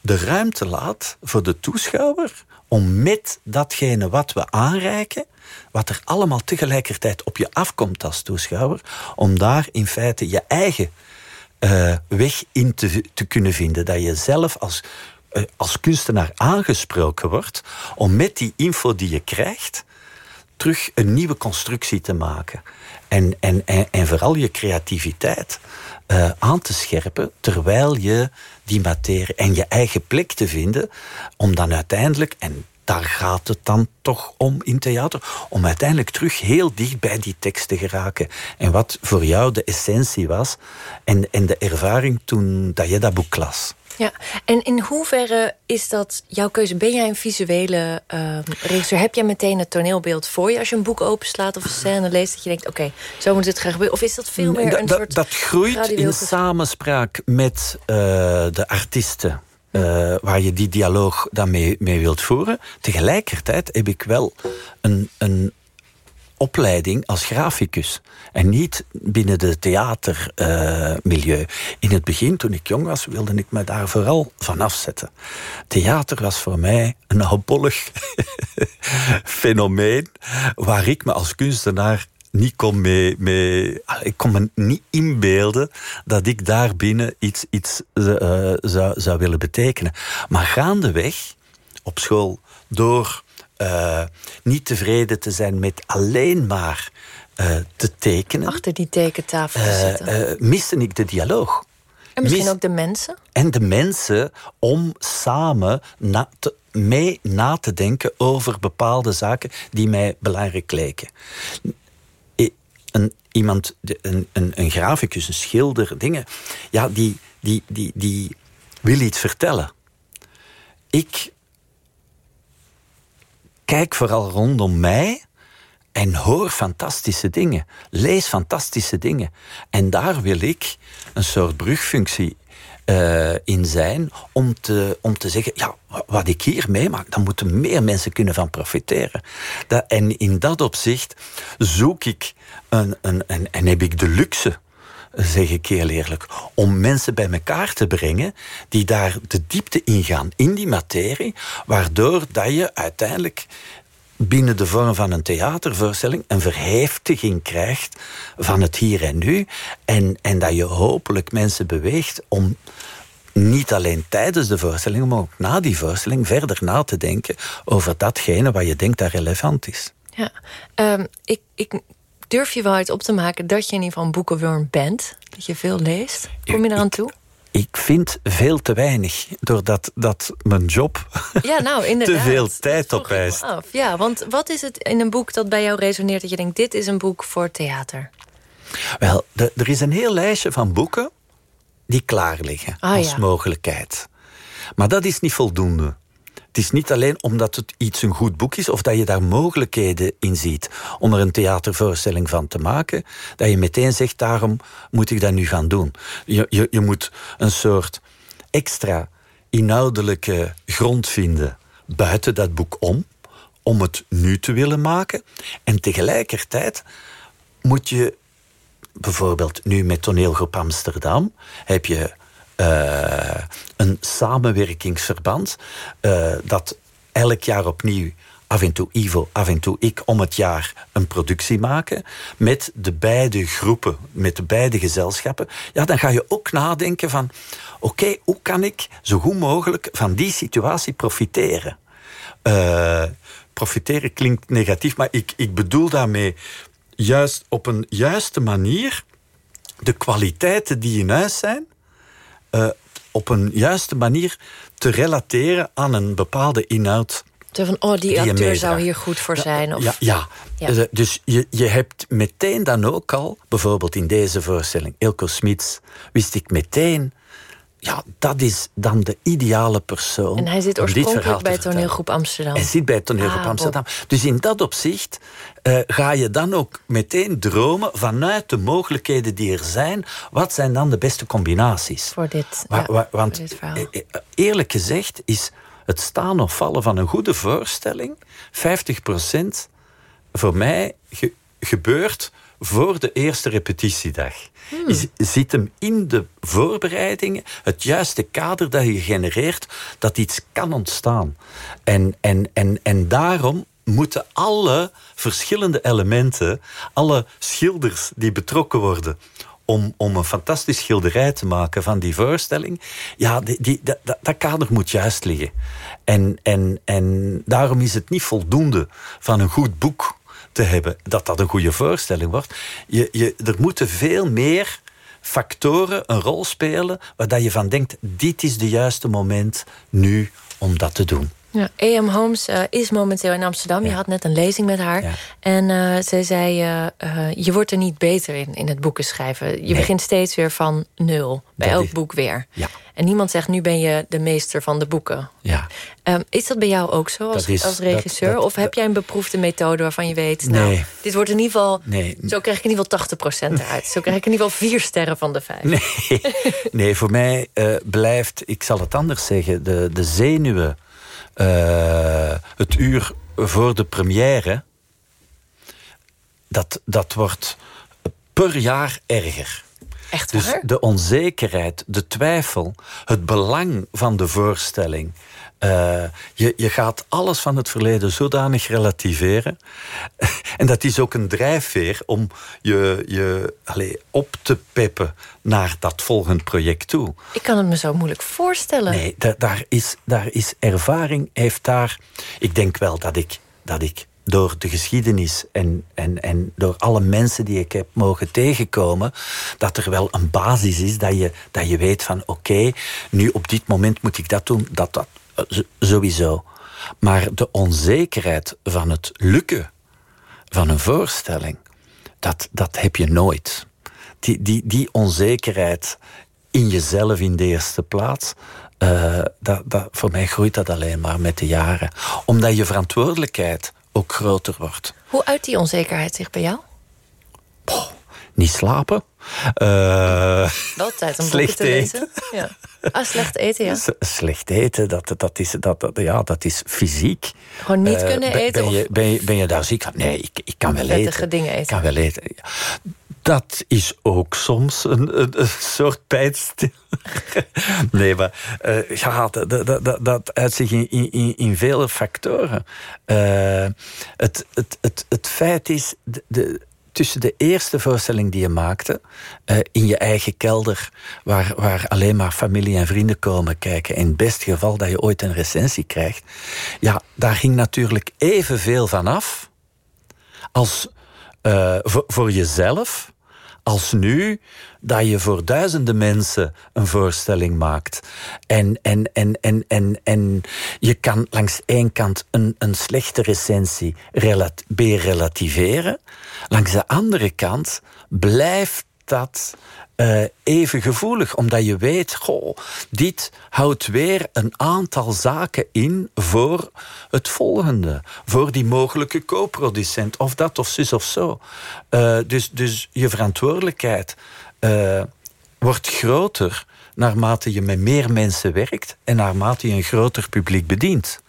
de ruimte laat voor de toeschouwer om met datgene wat we aanreiken, wat er allemaal tegelijkertijd op je afkomt als toeschouwer, om daar in feite je eigen uh, weg in te, kunnen vinden. Dat je zelf als, uh, als kunstenaar aangesproken wordt om met die info die je krijgt terug een nieuwe constructie te maken. En, en, en, en vooral je creativiteit uh, aan te scherpen terwijl je die materie en je eigen plek te vinden om dan uiteindelijk, en daar gaat het dan toch om in theater, om uiteindelijk terug heel dicht bij die tekst te geraken. En wat voor jou de essentie was en, en de ervaring toen dat je dat boek las. Ja, en in hoeverre is dat jouw keuze? Ben jij een visuele uh, regisseur? Heb jij meteen het toneelbeeld voor je als je een boek openslaat of een scène leest? Dat je denkt, oké, zo moet het graag gebeuren. Of is dat veel meer een soort... Dat groeit in samenspraak met uh, de artiesten. Uh, waar je die dialoog dan mee, mee wilt voeren. Tegelijkertijd heb ik wel een, een opleiding als graficus. En niet binnen de theatermilieu. Uh, In het begin, toen ik jong was, wilde ik me daar vooral van afzetten. Theater was voor mij een houdbollig <laughs> fenomeen... waar ik me als kunstenaar niet kon mee, mee, ik kon me niet inbeelden dat ik daar binnen iets, iets uh, zou, zou willen betekenen. Maar gaandeweg op school, door uh, niet tevreden te zijn met alleen maar uh, te tekenen. Achter die tekentafel te zitten. miste ik de dialoog. En misschien Mis ook de mensen? En de mensen om samen na te, mee na te denken over bepaalde zaken die mij belangrijk leken een, iemand, een, een, een graficus, een schilder, dingen, ja, die, die, die, die wil iets vertellen. Ik kijk vooral rondom mij en hoor fantastische dingen, lees fantastische dingen. En daar wil ik een soort brugfunctie uh, in zijn om te, om te zeggen, ja, wat ik hier meemaak, daar moeten meer mensen kunnen van profiteren. Dat, en in dat opzicht zoek ik een, een, een, en heb ik de luxe zeg ik heel eerlijk, om mensen bij elkaar te brengen die daar de diepte ingaan in die materie, waardoor dat je uiteindelijk binnen de vorm van een theatervoorstelling een verheftiging krijgt van het hier en nu. En, en dat je hopelijk mensen beweegt om niet alleen tijdens de voorstelling, maar ook na die voorstelling verder na te denken over datgene wat je denkt dat relevant is. Ja, um, ik, ik durf je wel uit op te maken dat je in ieder geval een boekenworm bent. Dat je veel leest. Kom je eraan toe? ik vind veel te weinig, doordat dat mijn job <laughs> ja, nou, te veel tijd opeist. Ja, want wat is het in een boek dat bij jou resoneert... dat je denkt, dit is een boek voor theater? Wel, er is een heel lijstje van boeken die klaar liggen ah, als ja. mogelijkheid. Maar dat is niet voldoende. Het is niet alleen omdat het iets een goed boek is of dat je daar mogelijkheden in ziet om er een theatervoorstelling van te maken, dat je meteen zegt: daarom moet ik dat nu gaan doen. Je, je, je moet een soort extra inhoudelijke grond vinden buiten dat boek om, om het nu te willen maken. En tegelijkertijd moet je bijvoorbeeld nu met toneelgroep Amsterdam heb je een samenwerkingsverband uh, dat elk jaar opnieuw af en toe Ivo, af en toe ik, om het jaar een productie maken met de beide groepen, met de beide gezelschappen, ja, dan ga je ook nadenken van, oké, hoe kan ik zo goed mogelijk van die situatie profiteren? Uh, profiteren klinkt negatief, maar ik, ik bedoel daarmee juist op een juiste manier de kwaliteiten die in huis zijn, uh, op een juiste manier te relateren aan een bepaalde inhoud. Zo van, oh, die, die acteur zou hier goed voor zijn. Of... Ja, ja. ja. dus je, je hebt meteen dan ook al, bijvoorbeeld in deze voorstelling, Ilko Smits, wist ik meteen ja, dat is dan de ideale persoon. En hij zit oorspronkelijk bij toneelgroep Amsterdam. Hij zit bij toneelgroep ah, Amsterdam. Dus in dat opzicht uh, ga je dan ook meteen dromen vanuit de mogelijkheden die er zijn. Wat zijn dan de beste combinaties? Voor dit, wa ja, want voor dit verhaal. Eh, eerlijk gezegd is het staan of vallen van een goede voorstelling 50% voor mij gebeurt voor de eerste repetitiedag. Hmm. Je zit hem in de voorbereidingen, het juiste kader dat je genereert, dat iets kan ontstaan. En, en, en, en daarom moeten alle verschillende elementen, alle schilders die betrokken worden om, om een fantastisch schilderij te maken van die voorstelling, ja, die, die, dat, dat, dat kader moet juist liggen. En, en, en daarom is het niet voldoende van een goed boek te hebben dat dat een goede voorstelling wordt. Je, je, er moeten veel meer factoren een rol spelen waar je van denkt, dit is de juiste moment nu om dat te doen. Ja, E.M. Holmes eh, is momenteel in Amsterdam. Je had net een lezing met haar. En uh, zij zei, uh, je wordt er niet beter in, in het boeken schrijven. Je begint steeds weer van nul. Bij Dat elk is- boek weer. Ja. En niemand zegt, nu ben je de meester van de boeken. Ja. Um, is dat bij jou ook zo als, is- als regisseur? dat- dat- of heb jij een beproefde methode waarvan je weet... nou, dit wordt in ieder geval... Nee. Zo krijg ik in ieder geval 80% eruit. Zo krijg ik in ieder geval vier sterren van de vijf. Nee, nee voor mij uh, blijft, ik zal het anders zeggen, de, de zenuwen, het uur voor de première, dat, dat wordt per jaar erger. Echt dus waar? de onzekerheid, de twijfel, het belang van de voorstelling. Uh, je, je gaat alles van het verleden zodanig relativeren. <laughs> en dat is ook een drijfveer om je, je allez, op te peppen naar dat volgend project toe. Ik kan het me zo moeilijk voorstellen. Nee, da, daar, is, daar is ervaring, heeft daar... Ik denk wel dat ik, dat ik door de geschiedenis en, en, en door alle mensen die ik heb mogen tegenkomen, dat er wel een basis is dat je, dat je weet van oké, okay, nu op dit moment moet ik dat doen, dat, dat sowieso. Maar de onzekerheid van het lukken van een voorstelling, dat, dat heb je nooit. Die, die, die onzekerheid in jezelf in de eerste plaats, uh, dat, dat, voor mij groeit dat alleen maar met de jaren. Omdat je verantwoordelijkheid ook groter wordt. Hoe uit die onzekerheid zich bij jou? Boah, niet slapen. Uh, Wel tijd om <laughs> boeken te lezen. Ja. Ah, slecht eten, ja. Slecht eten, dat, dat, is, dat, dat, ja, dat is fysiek. Gewoon niet uh, kunnen eten? Ben je, ben, je, ben je daar ziek van? Nee, ik, ik kan wel eten. dingen eten. Ik kan wel eten. Dat is ook soms een, een, een soort pijnstiller. <laughs> nee, maar uh, ja, dat, dat, dat, dat uit zich in, in, in vele factoren. Het, het, het, het feit is... De, de, tussen de eerste voorstelling die je maakte, uh, in je eigen kelder, waar, waar alleen maar familie en vrienden komen kijken, in het beste geval dat je ooit een recensie krijgt, ja, daar ging natuurlijk evenveel van af als voor, voor jezelf, als nu dat je voor duizenden mensen een voorstelling maakt. En, en, en, en, en, en je kan langs één kant een, een slechte recensie relat relativeren. Langs de andere kant blijft dat uh, even gevoelig, omdat je weet, goh, dit houdt weer een aantal zaken in voor het volgende, voor die mogelijke co-producent, of dat of zus of zo. Uh, dus, dus je verantwoordelijkheid uh, wordt groter naarmate je met meer mensen werkt en naarmate je een groter publiek bedient.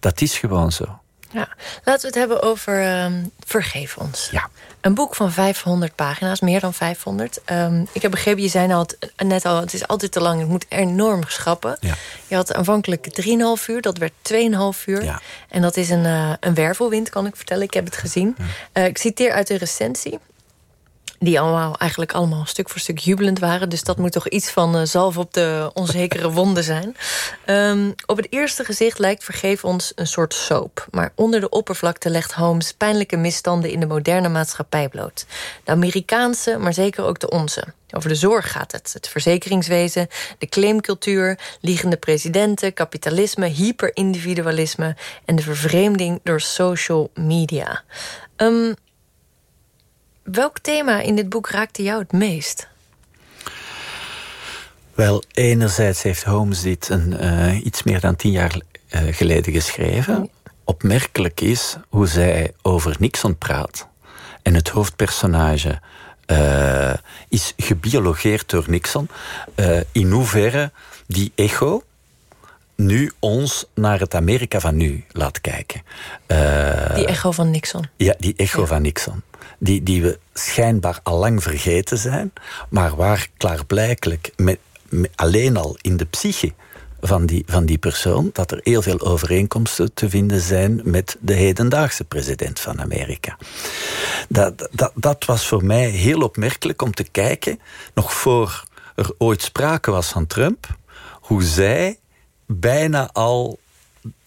Dat is gewoon zo. Ja, laten we het hebben over um, Vergeef ons. Ja. Een boek van 500 pagina's, meer dan 500. Um, ik heb begrepen, je zei nou net al, het is altijd te lang, het moet enorm geschrappen. Ja. Je had aanvankelijk 3,5 uur, dat werd 2,5 uur. Ja. En dat is een, uh, een wervelwind, kan ik vertellen. Ik heb het gezien. Ja. Uh, ik citeer uit de recensie die allemaal, eigenlijk allemaal stuk voor stuk jubelend waren. Dus dat moet toch iets van uh, zalf op de onzekere <laughs> wonden zijn. Um, op het eerste gezicht lijkt Vergeef ons een soort soap. Maar onder de oppervlakte legt Holmes pijnlijke misstanden... in de moderne maatschappij bloot. De Amerikaanse, maar zeker ook de onze. Over de zorg gaat het. Het verzekeringswezen, de claimcultuur... liegende presidenten, kapitalisme, hyperindividualisme... en de vervreemding door social media. Um, Welk thema in dit boek raakte jou het meest? Wel, enerzijds heeft Holmes dit een, uh, iets meer dan tien jaar uh, geleden geschreven. Opmerkelijk is hoe zij over Nixon praat. En het hoofdpersonage uh, is gebiologeerd door Nixon. in hoeverre die echo nu ons naar het Amerika van nu laat kijken. Die echo van Nixon. Ja, die echo ja. van Nixon. Die, die we schijnbaar al lang vergeten zijn, maar waar klaarblijkelijk met, alleen al in de psyche van die, van die persoon dat er heel veel overeenkomsten te vinden zijn met de hedendaagse president van Amerika. Dat, dat, dat was voor mij heel opmerkelijk om te kijken, nog voor er ooit sprake was van Trump, hoe zij bijna al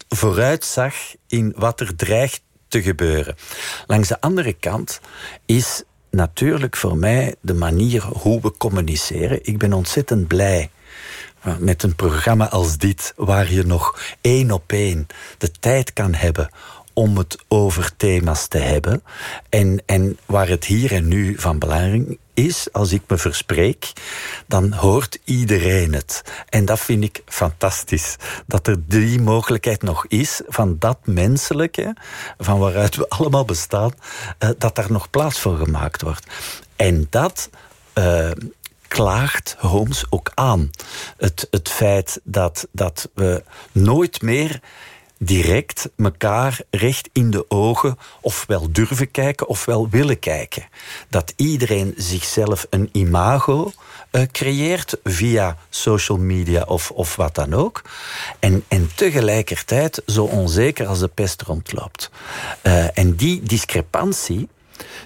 vooruitzag in wat er dreigt te gebeuren. Langs de andere kant is natuurlijk voor mij de manier hoe we communiceren. Ik ben ontzettend blij met een programma als dit, waar je nog één op één de tijd kan hebben om het over thema's te hebben. En, en waar het hier en nu van belang is, als ik me verspreek, dan hoort iedereen het. En dat vind ik fantastisch. Dat er die mogelijkheid nog is van dat menselijke, van waaruit we allemaal bestaan, uh, dat daar nog plaats voor gemaakt wordt. En dat. Uh, klaagt Holmes ook aan. Het, het feit dat, dat we nooit meer direct elkaar recht in de ogen ofwel durven kijken ofwel willen kijken. Dat iedereen zichzelf een imago uh, creëert via social media of, of wat dan ook. En, en tegelijkertijd zo onzeker als de pest rondloopt. Uh, en die discrepantie,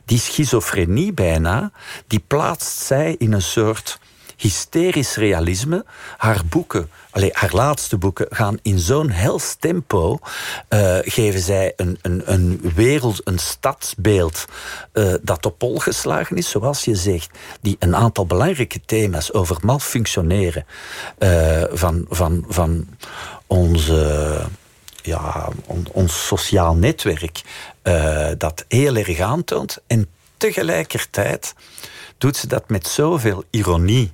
die schizofrenie bijna, die plaatst zij in een soort hysterisch realisme. Haar boeken, allee, haar laatste boeken, gaan in zo'n hels tempo. Uh, geven zij een, een, een wereld, een stadsbeeld uh, dat op pol geslagen is, zoals je zegt. Die een aantal belangrijke thema's over malfunctioneren uh, van, van, van onze ja, on, ons sociaal netwerk dat heel erg aantoont. En tegelijkertijd doet ze dat met zoveel ironie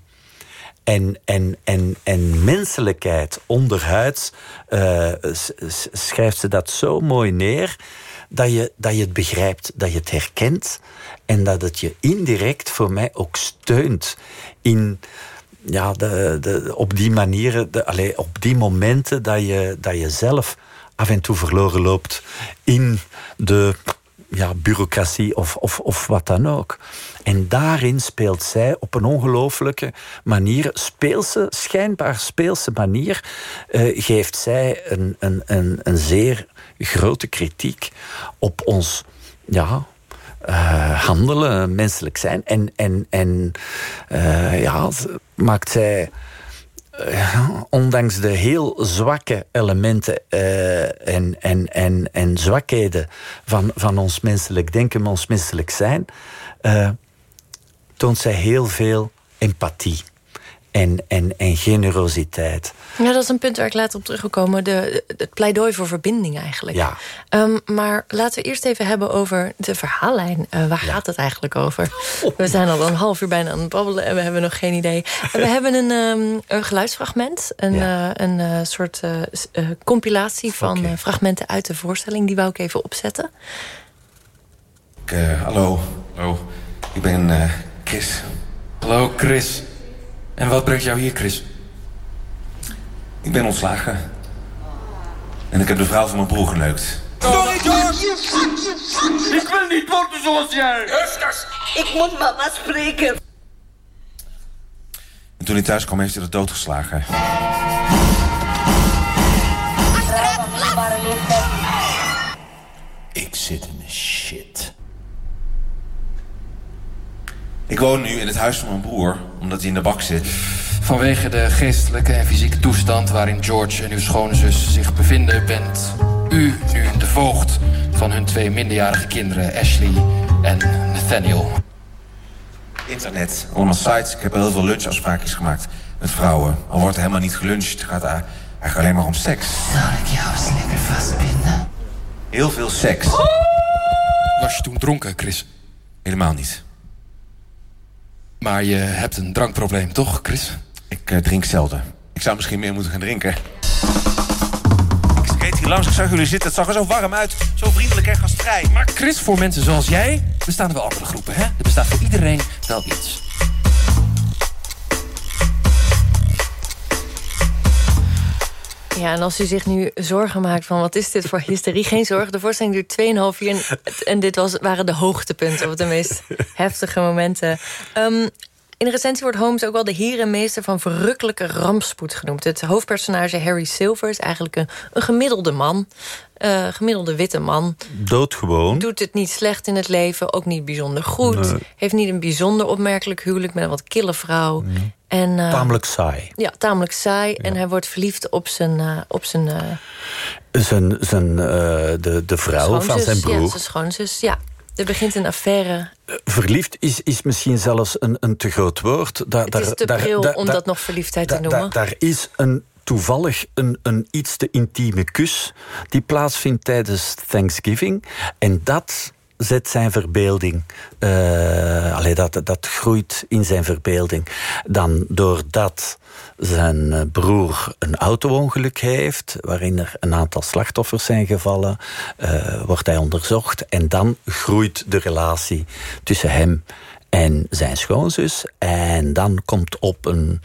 en, en, en, en menselijkheid onderhuids uh, schrijft ze dat zo mooi neer dat je, dat je het begrijpt, dat je het herkent en dat het je indirect voor mij ook steunt in ja, de, de, op die manieren, de, allez, op die momenten dat je, dat je zelf af en toe verloren loopt in de ja, bureaucratie of, of, of wat dan ook. En daarin speelt zij op een ongelooflijke manier, speelse, schijnbaar speelse manier, uh, geeft zij een, een, een, een zeer grote kritiek op ons ja, uh, handelen, menselijk zijn. En, en, en uh, ja, maakt zij uh, ondanks de heel zwakke elementen uh, en, en, en, en zwakheden van, van ons menselijk denken, ons menselijk zijn, uh, toont zij heel veel empathie en, en, en generositeit. Ja, dat is een punt waar ik later op terug wil komen. De, het pleidooi voor verbinding eigenlijk. Ja. Um, maar laten we eerst even hebben over de verhaallijn. Uh, waar ja. gaat het eigenlijk over? We zijn al een half uur bijna aan het babbelen en we hebben nog geen idee. we hebben een, um, een geluidsfragment. Een, ja. uh, een uh, soort compilatie van okay. fragmenten uit de voorstelling. Die wou ik even opzetten. Ik, hallo. Hallo. Ik ben Chris. Hallo, Chris. En wat brengt jou hier, Chris? Ik ben ontslagen. En ik heb de vrouw van mijn broer geneukt. Sorry, George! Ik wil niet worden zoals jij! Justus, ik moet mama spreken. En toen hij thuis kwam, heeft hij er doodgeslagen. Ik zit in de shit. Ik woon nu in het huis van mijn broer, omdat hij in de bak zit. Vanwege de geestelijke en fysieke toestand waarin George en uw schoonzus zich bevinden, bent u nu de voogd van hun twee minderjarige kinderen, Ashley en Nathaniel. Internet, allemaal sites. Ik heb heel veel lunchafspraakjes gemaakt met vrouwen. Al wordt er helemaal niet geluncht. Het gaat eigenlijk alleen maar om seks. Zal ik jou eens lekker vastbinden? Heel veel seks. Was je toen dronken, Chris? Helemaal niet. Maar je hebt een drankprobleem, toch, Chris? Ik uh, drink zelden. Ik zou misschien meer moeten gaan drinken. Ik reed hier langs, ik zag jullie zitten. Het zag er zo warm uit. Zo vriendelijk en gastvrij. Maar Chris, voor mensen zoals jij... bestaan er wel andere groepen, hè? Er bestaat voor iedereen wel iets. Ja, en als u zich nu zorgen maakt van wat is dit voor hysterie... geen zorgen, de voorstelling duurt 2,5 uur... En, dit was, waren de hoogtepunten of de meest <laughs> heftige momenten. Um, in de recensie wordt Holmes ook wel de heer en meester van verrukkelijke rampspoed genoemd. Het hoofdpersonage Harry Silver is eigenlijk een, een gemiddelde man. Uh, gemiddelde witte man. Doodgewoon. Doet het niet slecht in het leven, ook niet bijzonder goed. Nee. Heeft niet een bijzonder opmerkelijk huwelijk met een wat kille vrouw. Nee. En, uh, tamelijk saai. Ja, tamelijk saai. Ja. En hij wordt verliefd op zijn... Uh, op zijn, zijn, zijn de, de vrouw van zijn broer. Ja, zijn schoonzus, ja. Er begint een affaire. Verliefd is, is misschien zelfs een, een te groot woord. Da, het is te daar, daar, om daar, dat nog verliefdheid te noemen. daar is een, toevallig een, een iets te intieme kus... die plaatsvindt tijdens Thanksgiving. En dat zet zijn verbeelding. Uh, allee, dat, dat groeit in zijn verbeelding. Dan doordat zijn broer een auto-ongeluk heeft... waarin er een aantal slachtoffers zijn gevallen... Uh, wordt hij onderzocht. En dan groeit de relatie tussen hem en zijn schoonzus. En dan komt op een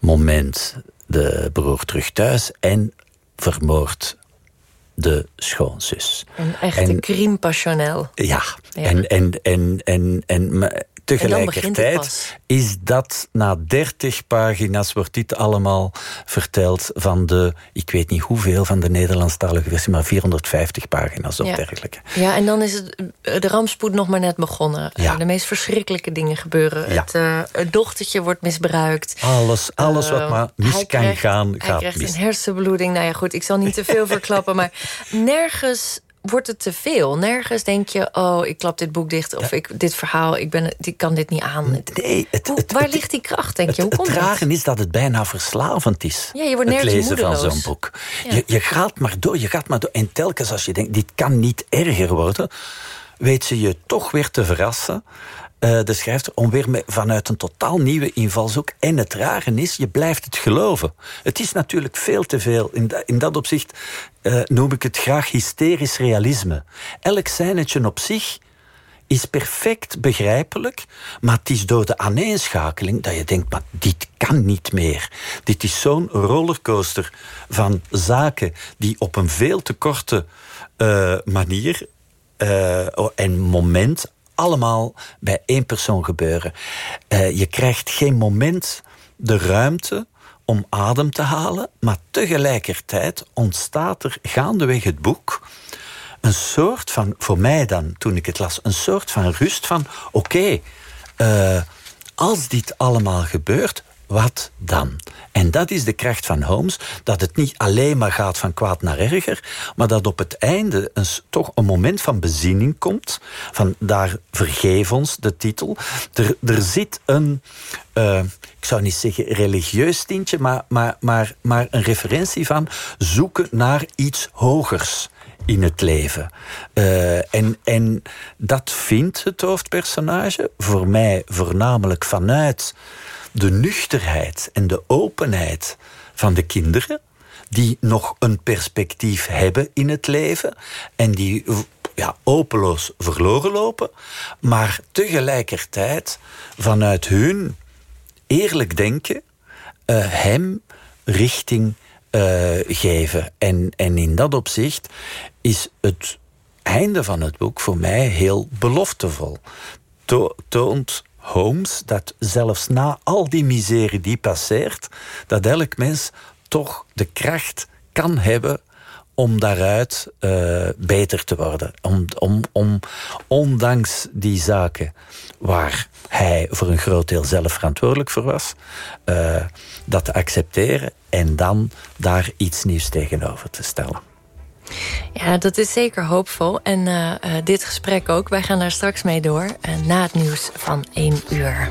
moment de broer terug thuis... en vermoordt de schoonzus. Een echte crime passionnel. Ja. En, en, en, en, en, tegelijkertijd is dat na 30 pagina's wordt dit allemaal verteld van de, ik weet niet hoeveel van de Nederlandstalige versie, maar 450 pagina's of ja. dergelijke. Ja, en dan is het, de rampspoed nog maar net begonnen. Ja. De meest verschrikkelijke dingen gebeuren. Ja. Het, uh, het, dochtertje wordt misbruikt. Alles, alles wat maar mis kan krijgt, gaan, hij gaat krijgt mis. een hersenbloeding. Nou ja, goed, ik zal niet te veel <laughs> verklappen, maar nergens wordt het te veel. Nergens denk je, oh, ik klap dit boek dicht... of ik, dit verhaal, ik, ben, ik kan dit niet aan. Nee, het, Hoe, het, waar het, ligt die kracht, denk je? Hoe het komt rare dat? is dat het bijna verslavend is. Ja, je wordt het nergens lezen van zo'n boek. Ja. Je, je gaat maar door, je gaat maar door. En telkens als je denkt, dit kan niet erger worden... weet ze je toch weer te verrassen... Uh, de schrijfster, om weer vanuit een totaal nieuwe invalshoek. En het rare is, je blijft het geloven. Het is natuurlijk veel te veel. In, in dat opzicht uh, noem ik het graag hysterisch realisme. Elk zijnetje op zich is perfect begrijpelijk, maar het is door de aaneenschakeling dat je denkt, maar dit kan niet meer. Dit is zo'n rollercoaster van zaken die op een veel te korte uh, manier en moment allemaal bij één persoon gebeuren. Uh, je krijgt geen moment de ruimte om adem te halen, maar tegelijkertijd ontstaat er gaandeweg het boek een soort van, voor mij dan, toen ik het las, een soort van rust van, oké, uh, als dit allemaal gebeurt, wat dan? En dat is de kracht van Holmes, dat het niet alleen maar gaat van kwaad naar erger, maar dat op het einde toch een moment van bezinning komt. Van daar vergeef ons de titel. Er, er zit een, uh, ik zou niet zeggen religieus tintje, maar, maar, maar, maar een referentie van zoeken naar iets hogers in het leven. Uh, en, en dat vindt het hoofdpersonage voor mij voornamelijk vanuit de nuchterheid en de openheid van de kinderen, die nog een perspectief hebben in het leven en die ja, openloos verloren lopen, maar tegelijkertijd vanuit hun eerlijk denken uh, hem richting uh, geven. En, en in dat opzicht is het einde van het boek voor mij heel beloftevol. To toont Holmes dat zelfs na al die miserie die passeert, dat elk mens toch de kracht kan hebben om daaruit uh, beter te worden. Om, om, om, ondanks die zaken waar hij voor een groot deel zelf verantwoordelijk voor was, uh, dat te accepteren en dan daar iets nieuws tegenover te stellen. Ja, dat is zeker hoopvol. En uh, uh, dit gesprek ook. Wij gaan daar straks mee door. Na het nieuws van 1 uur.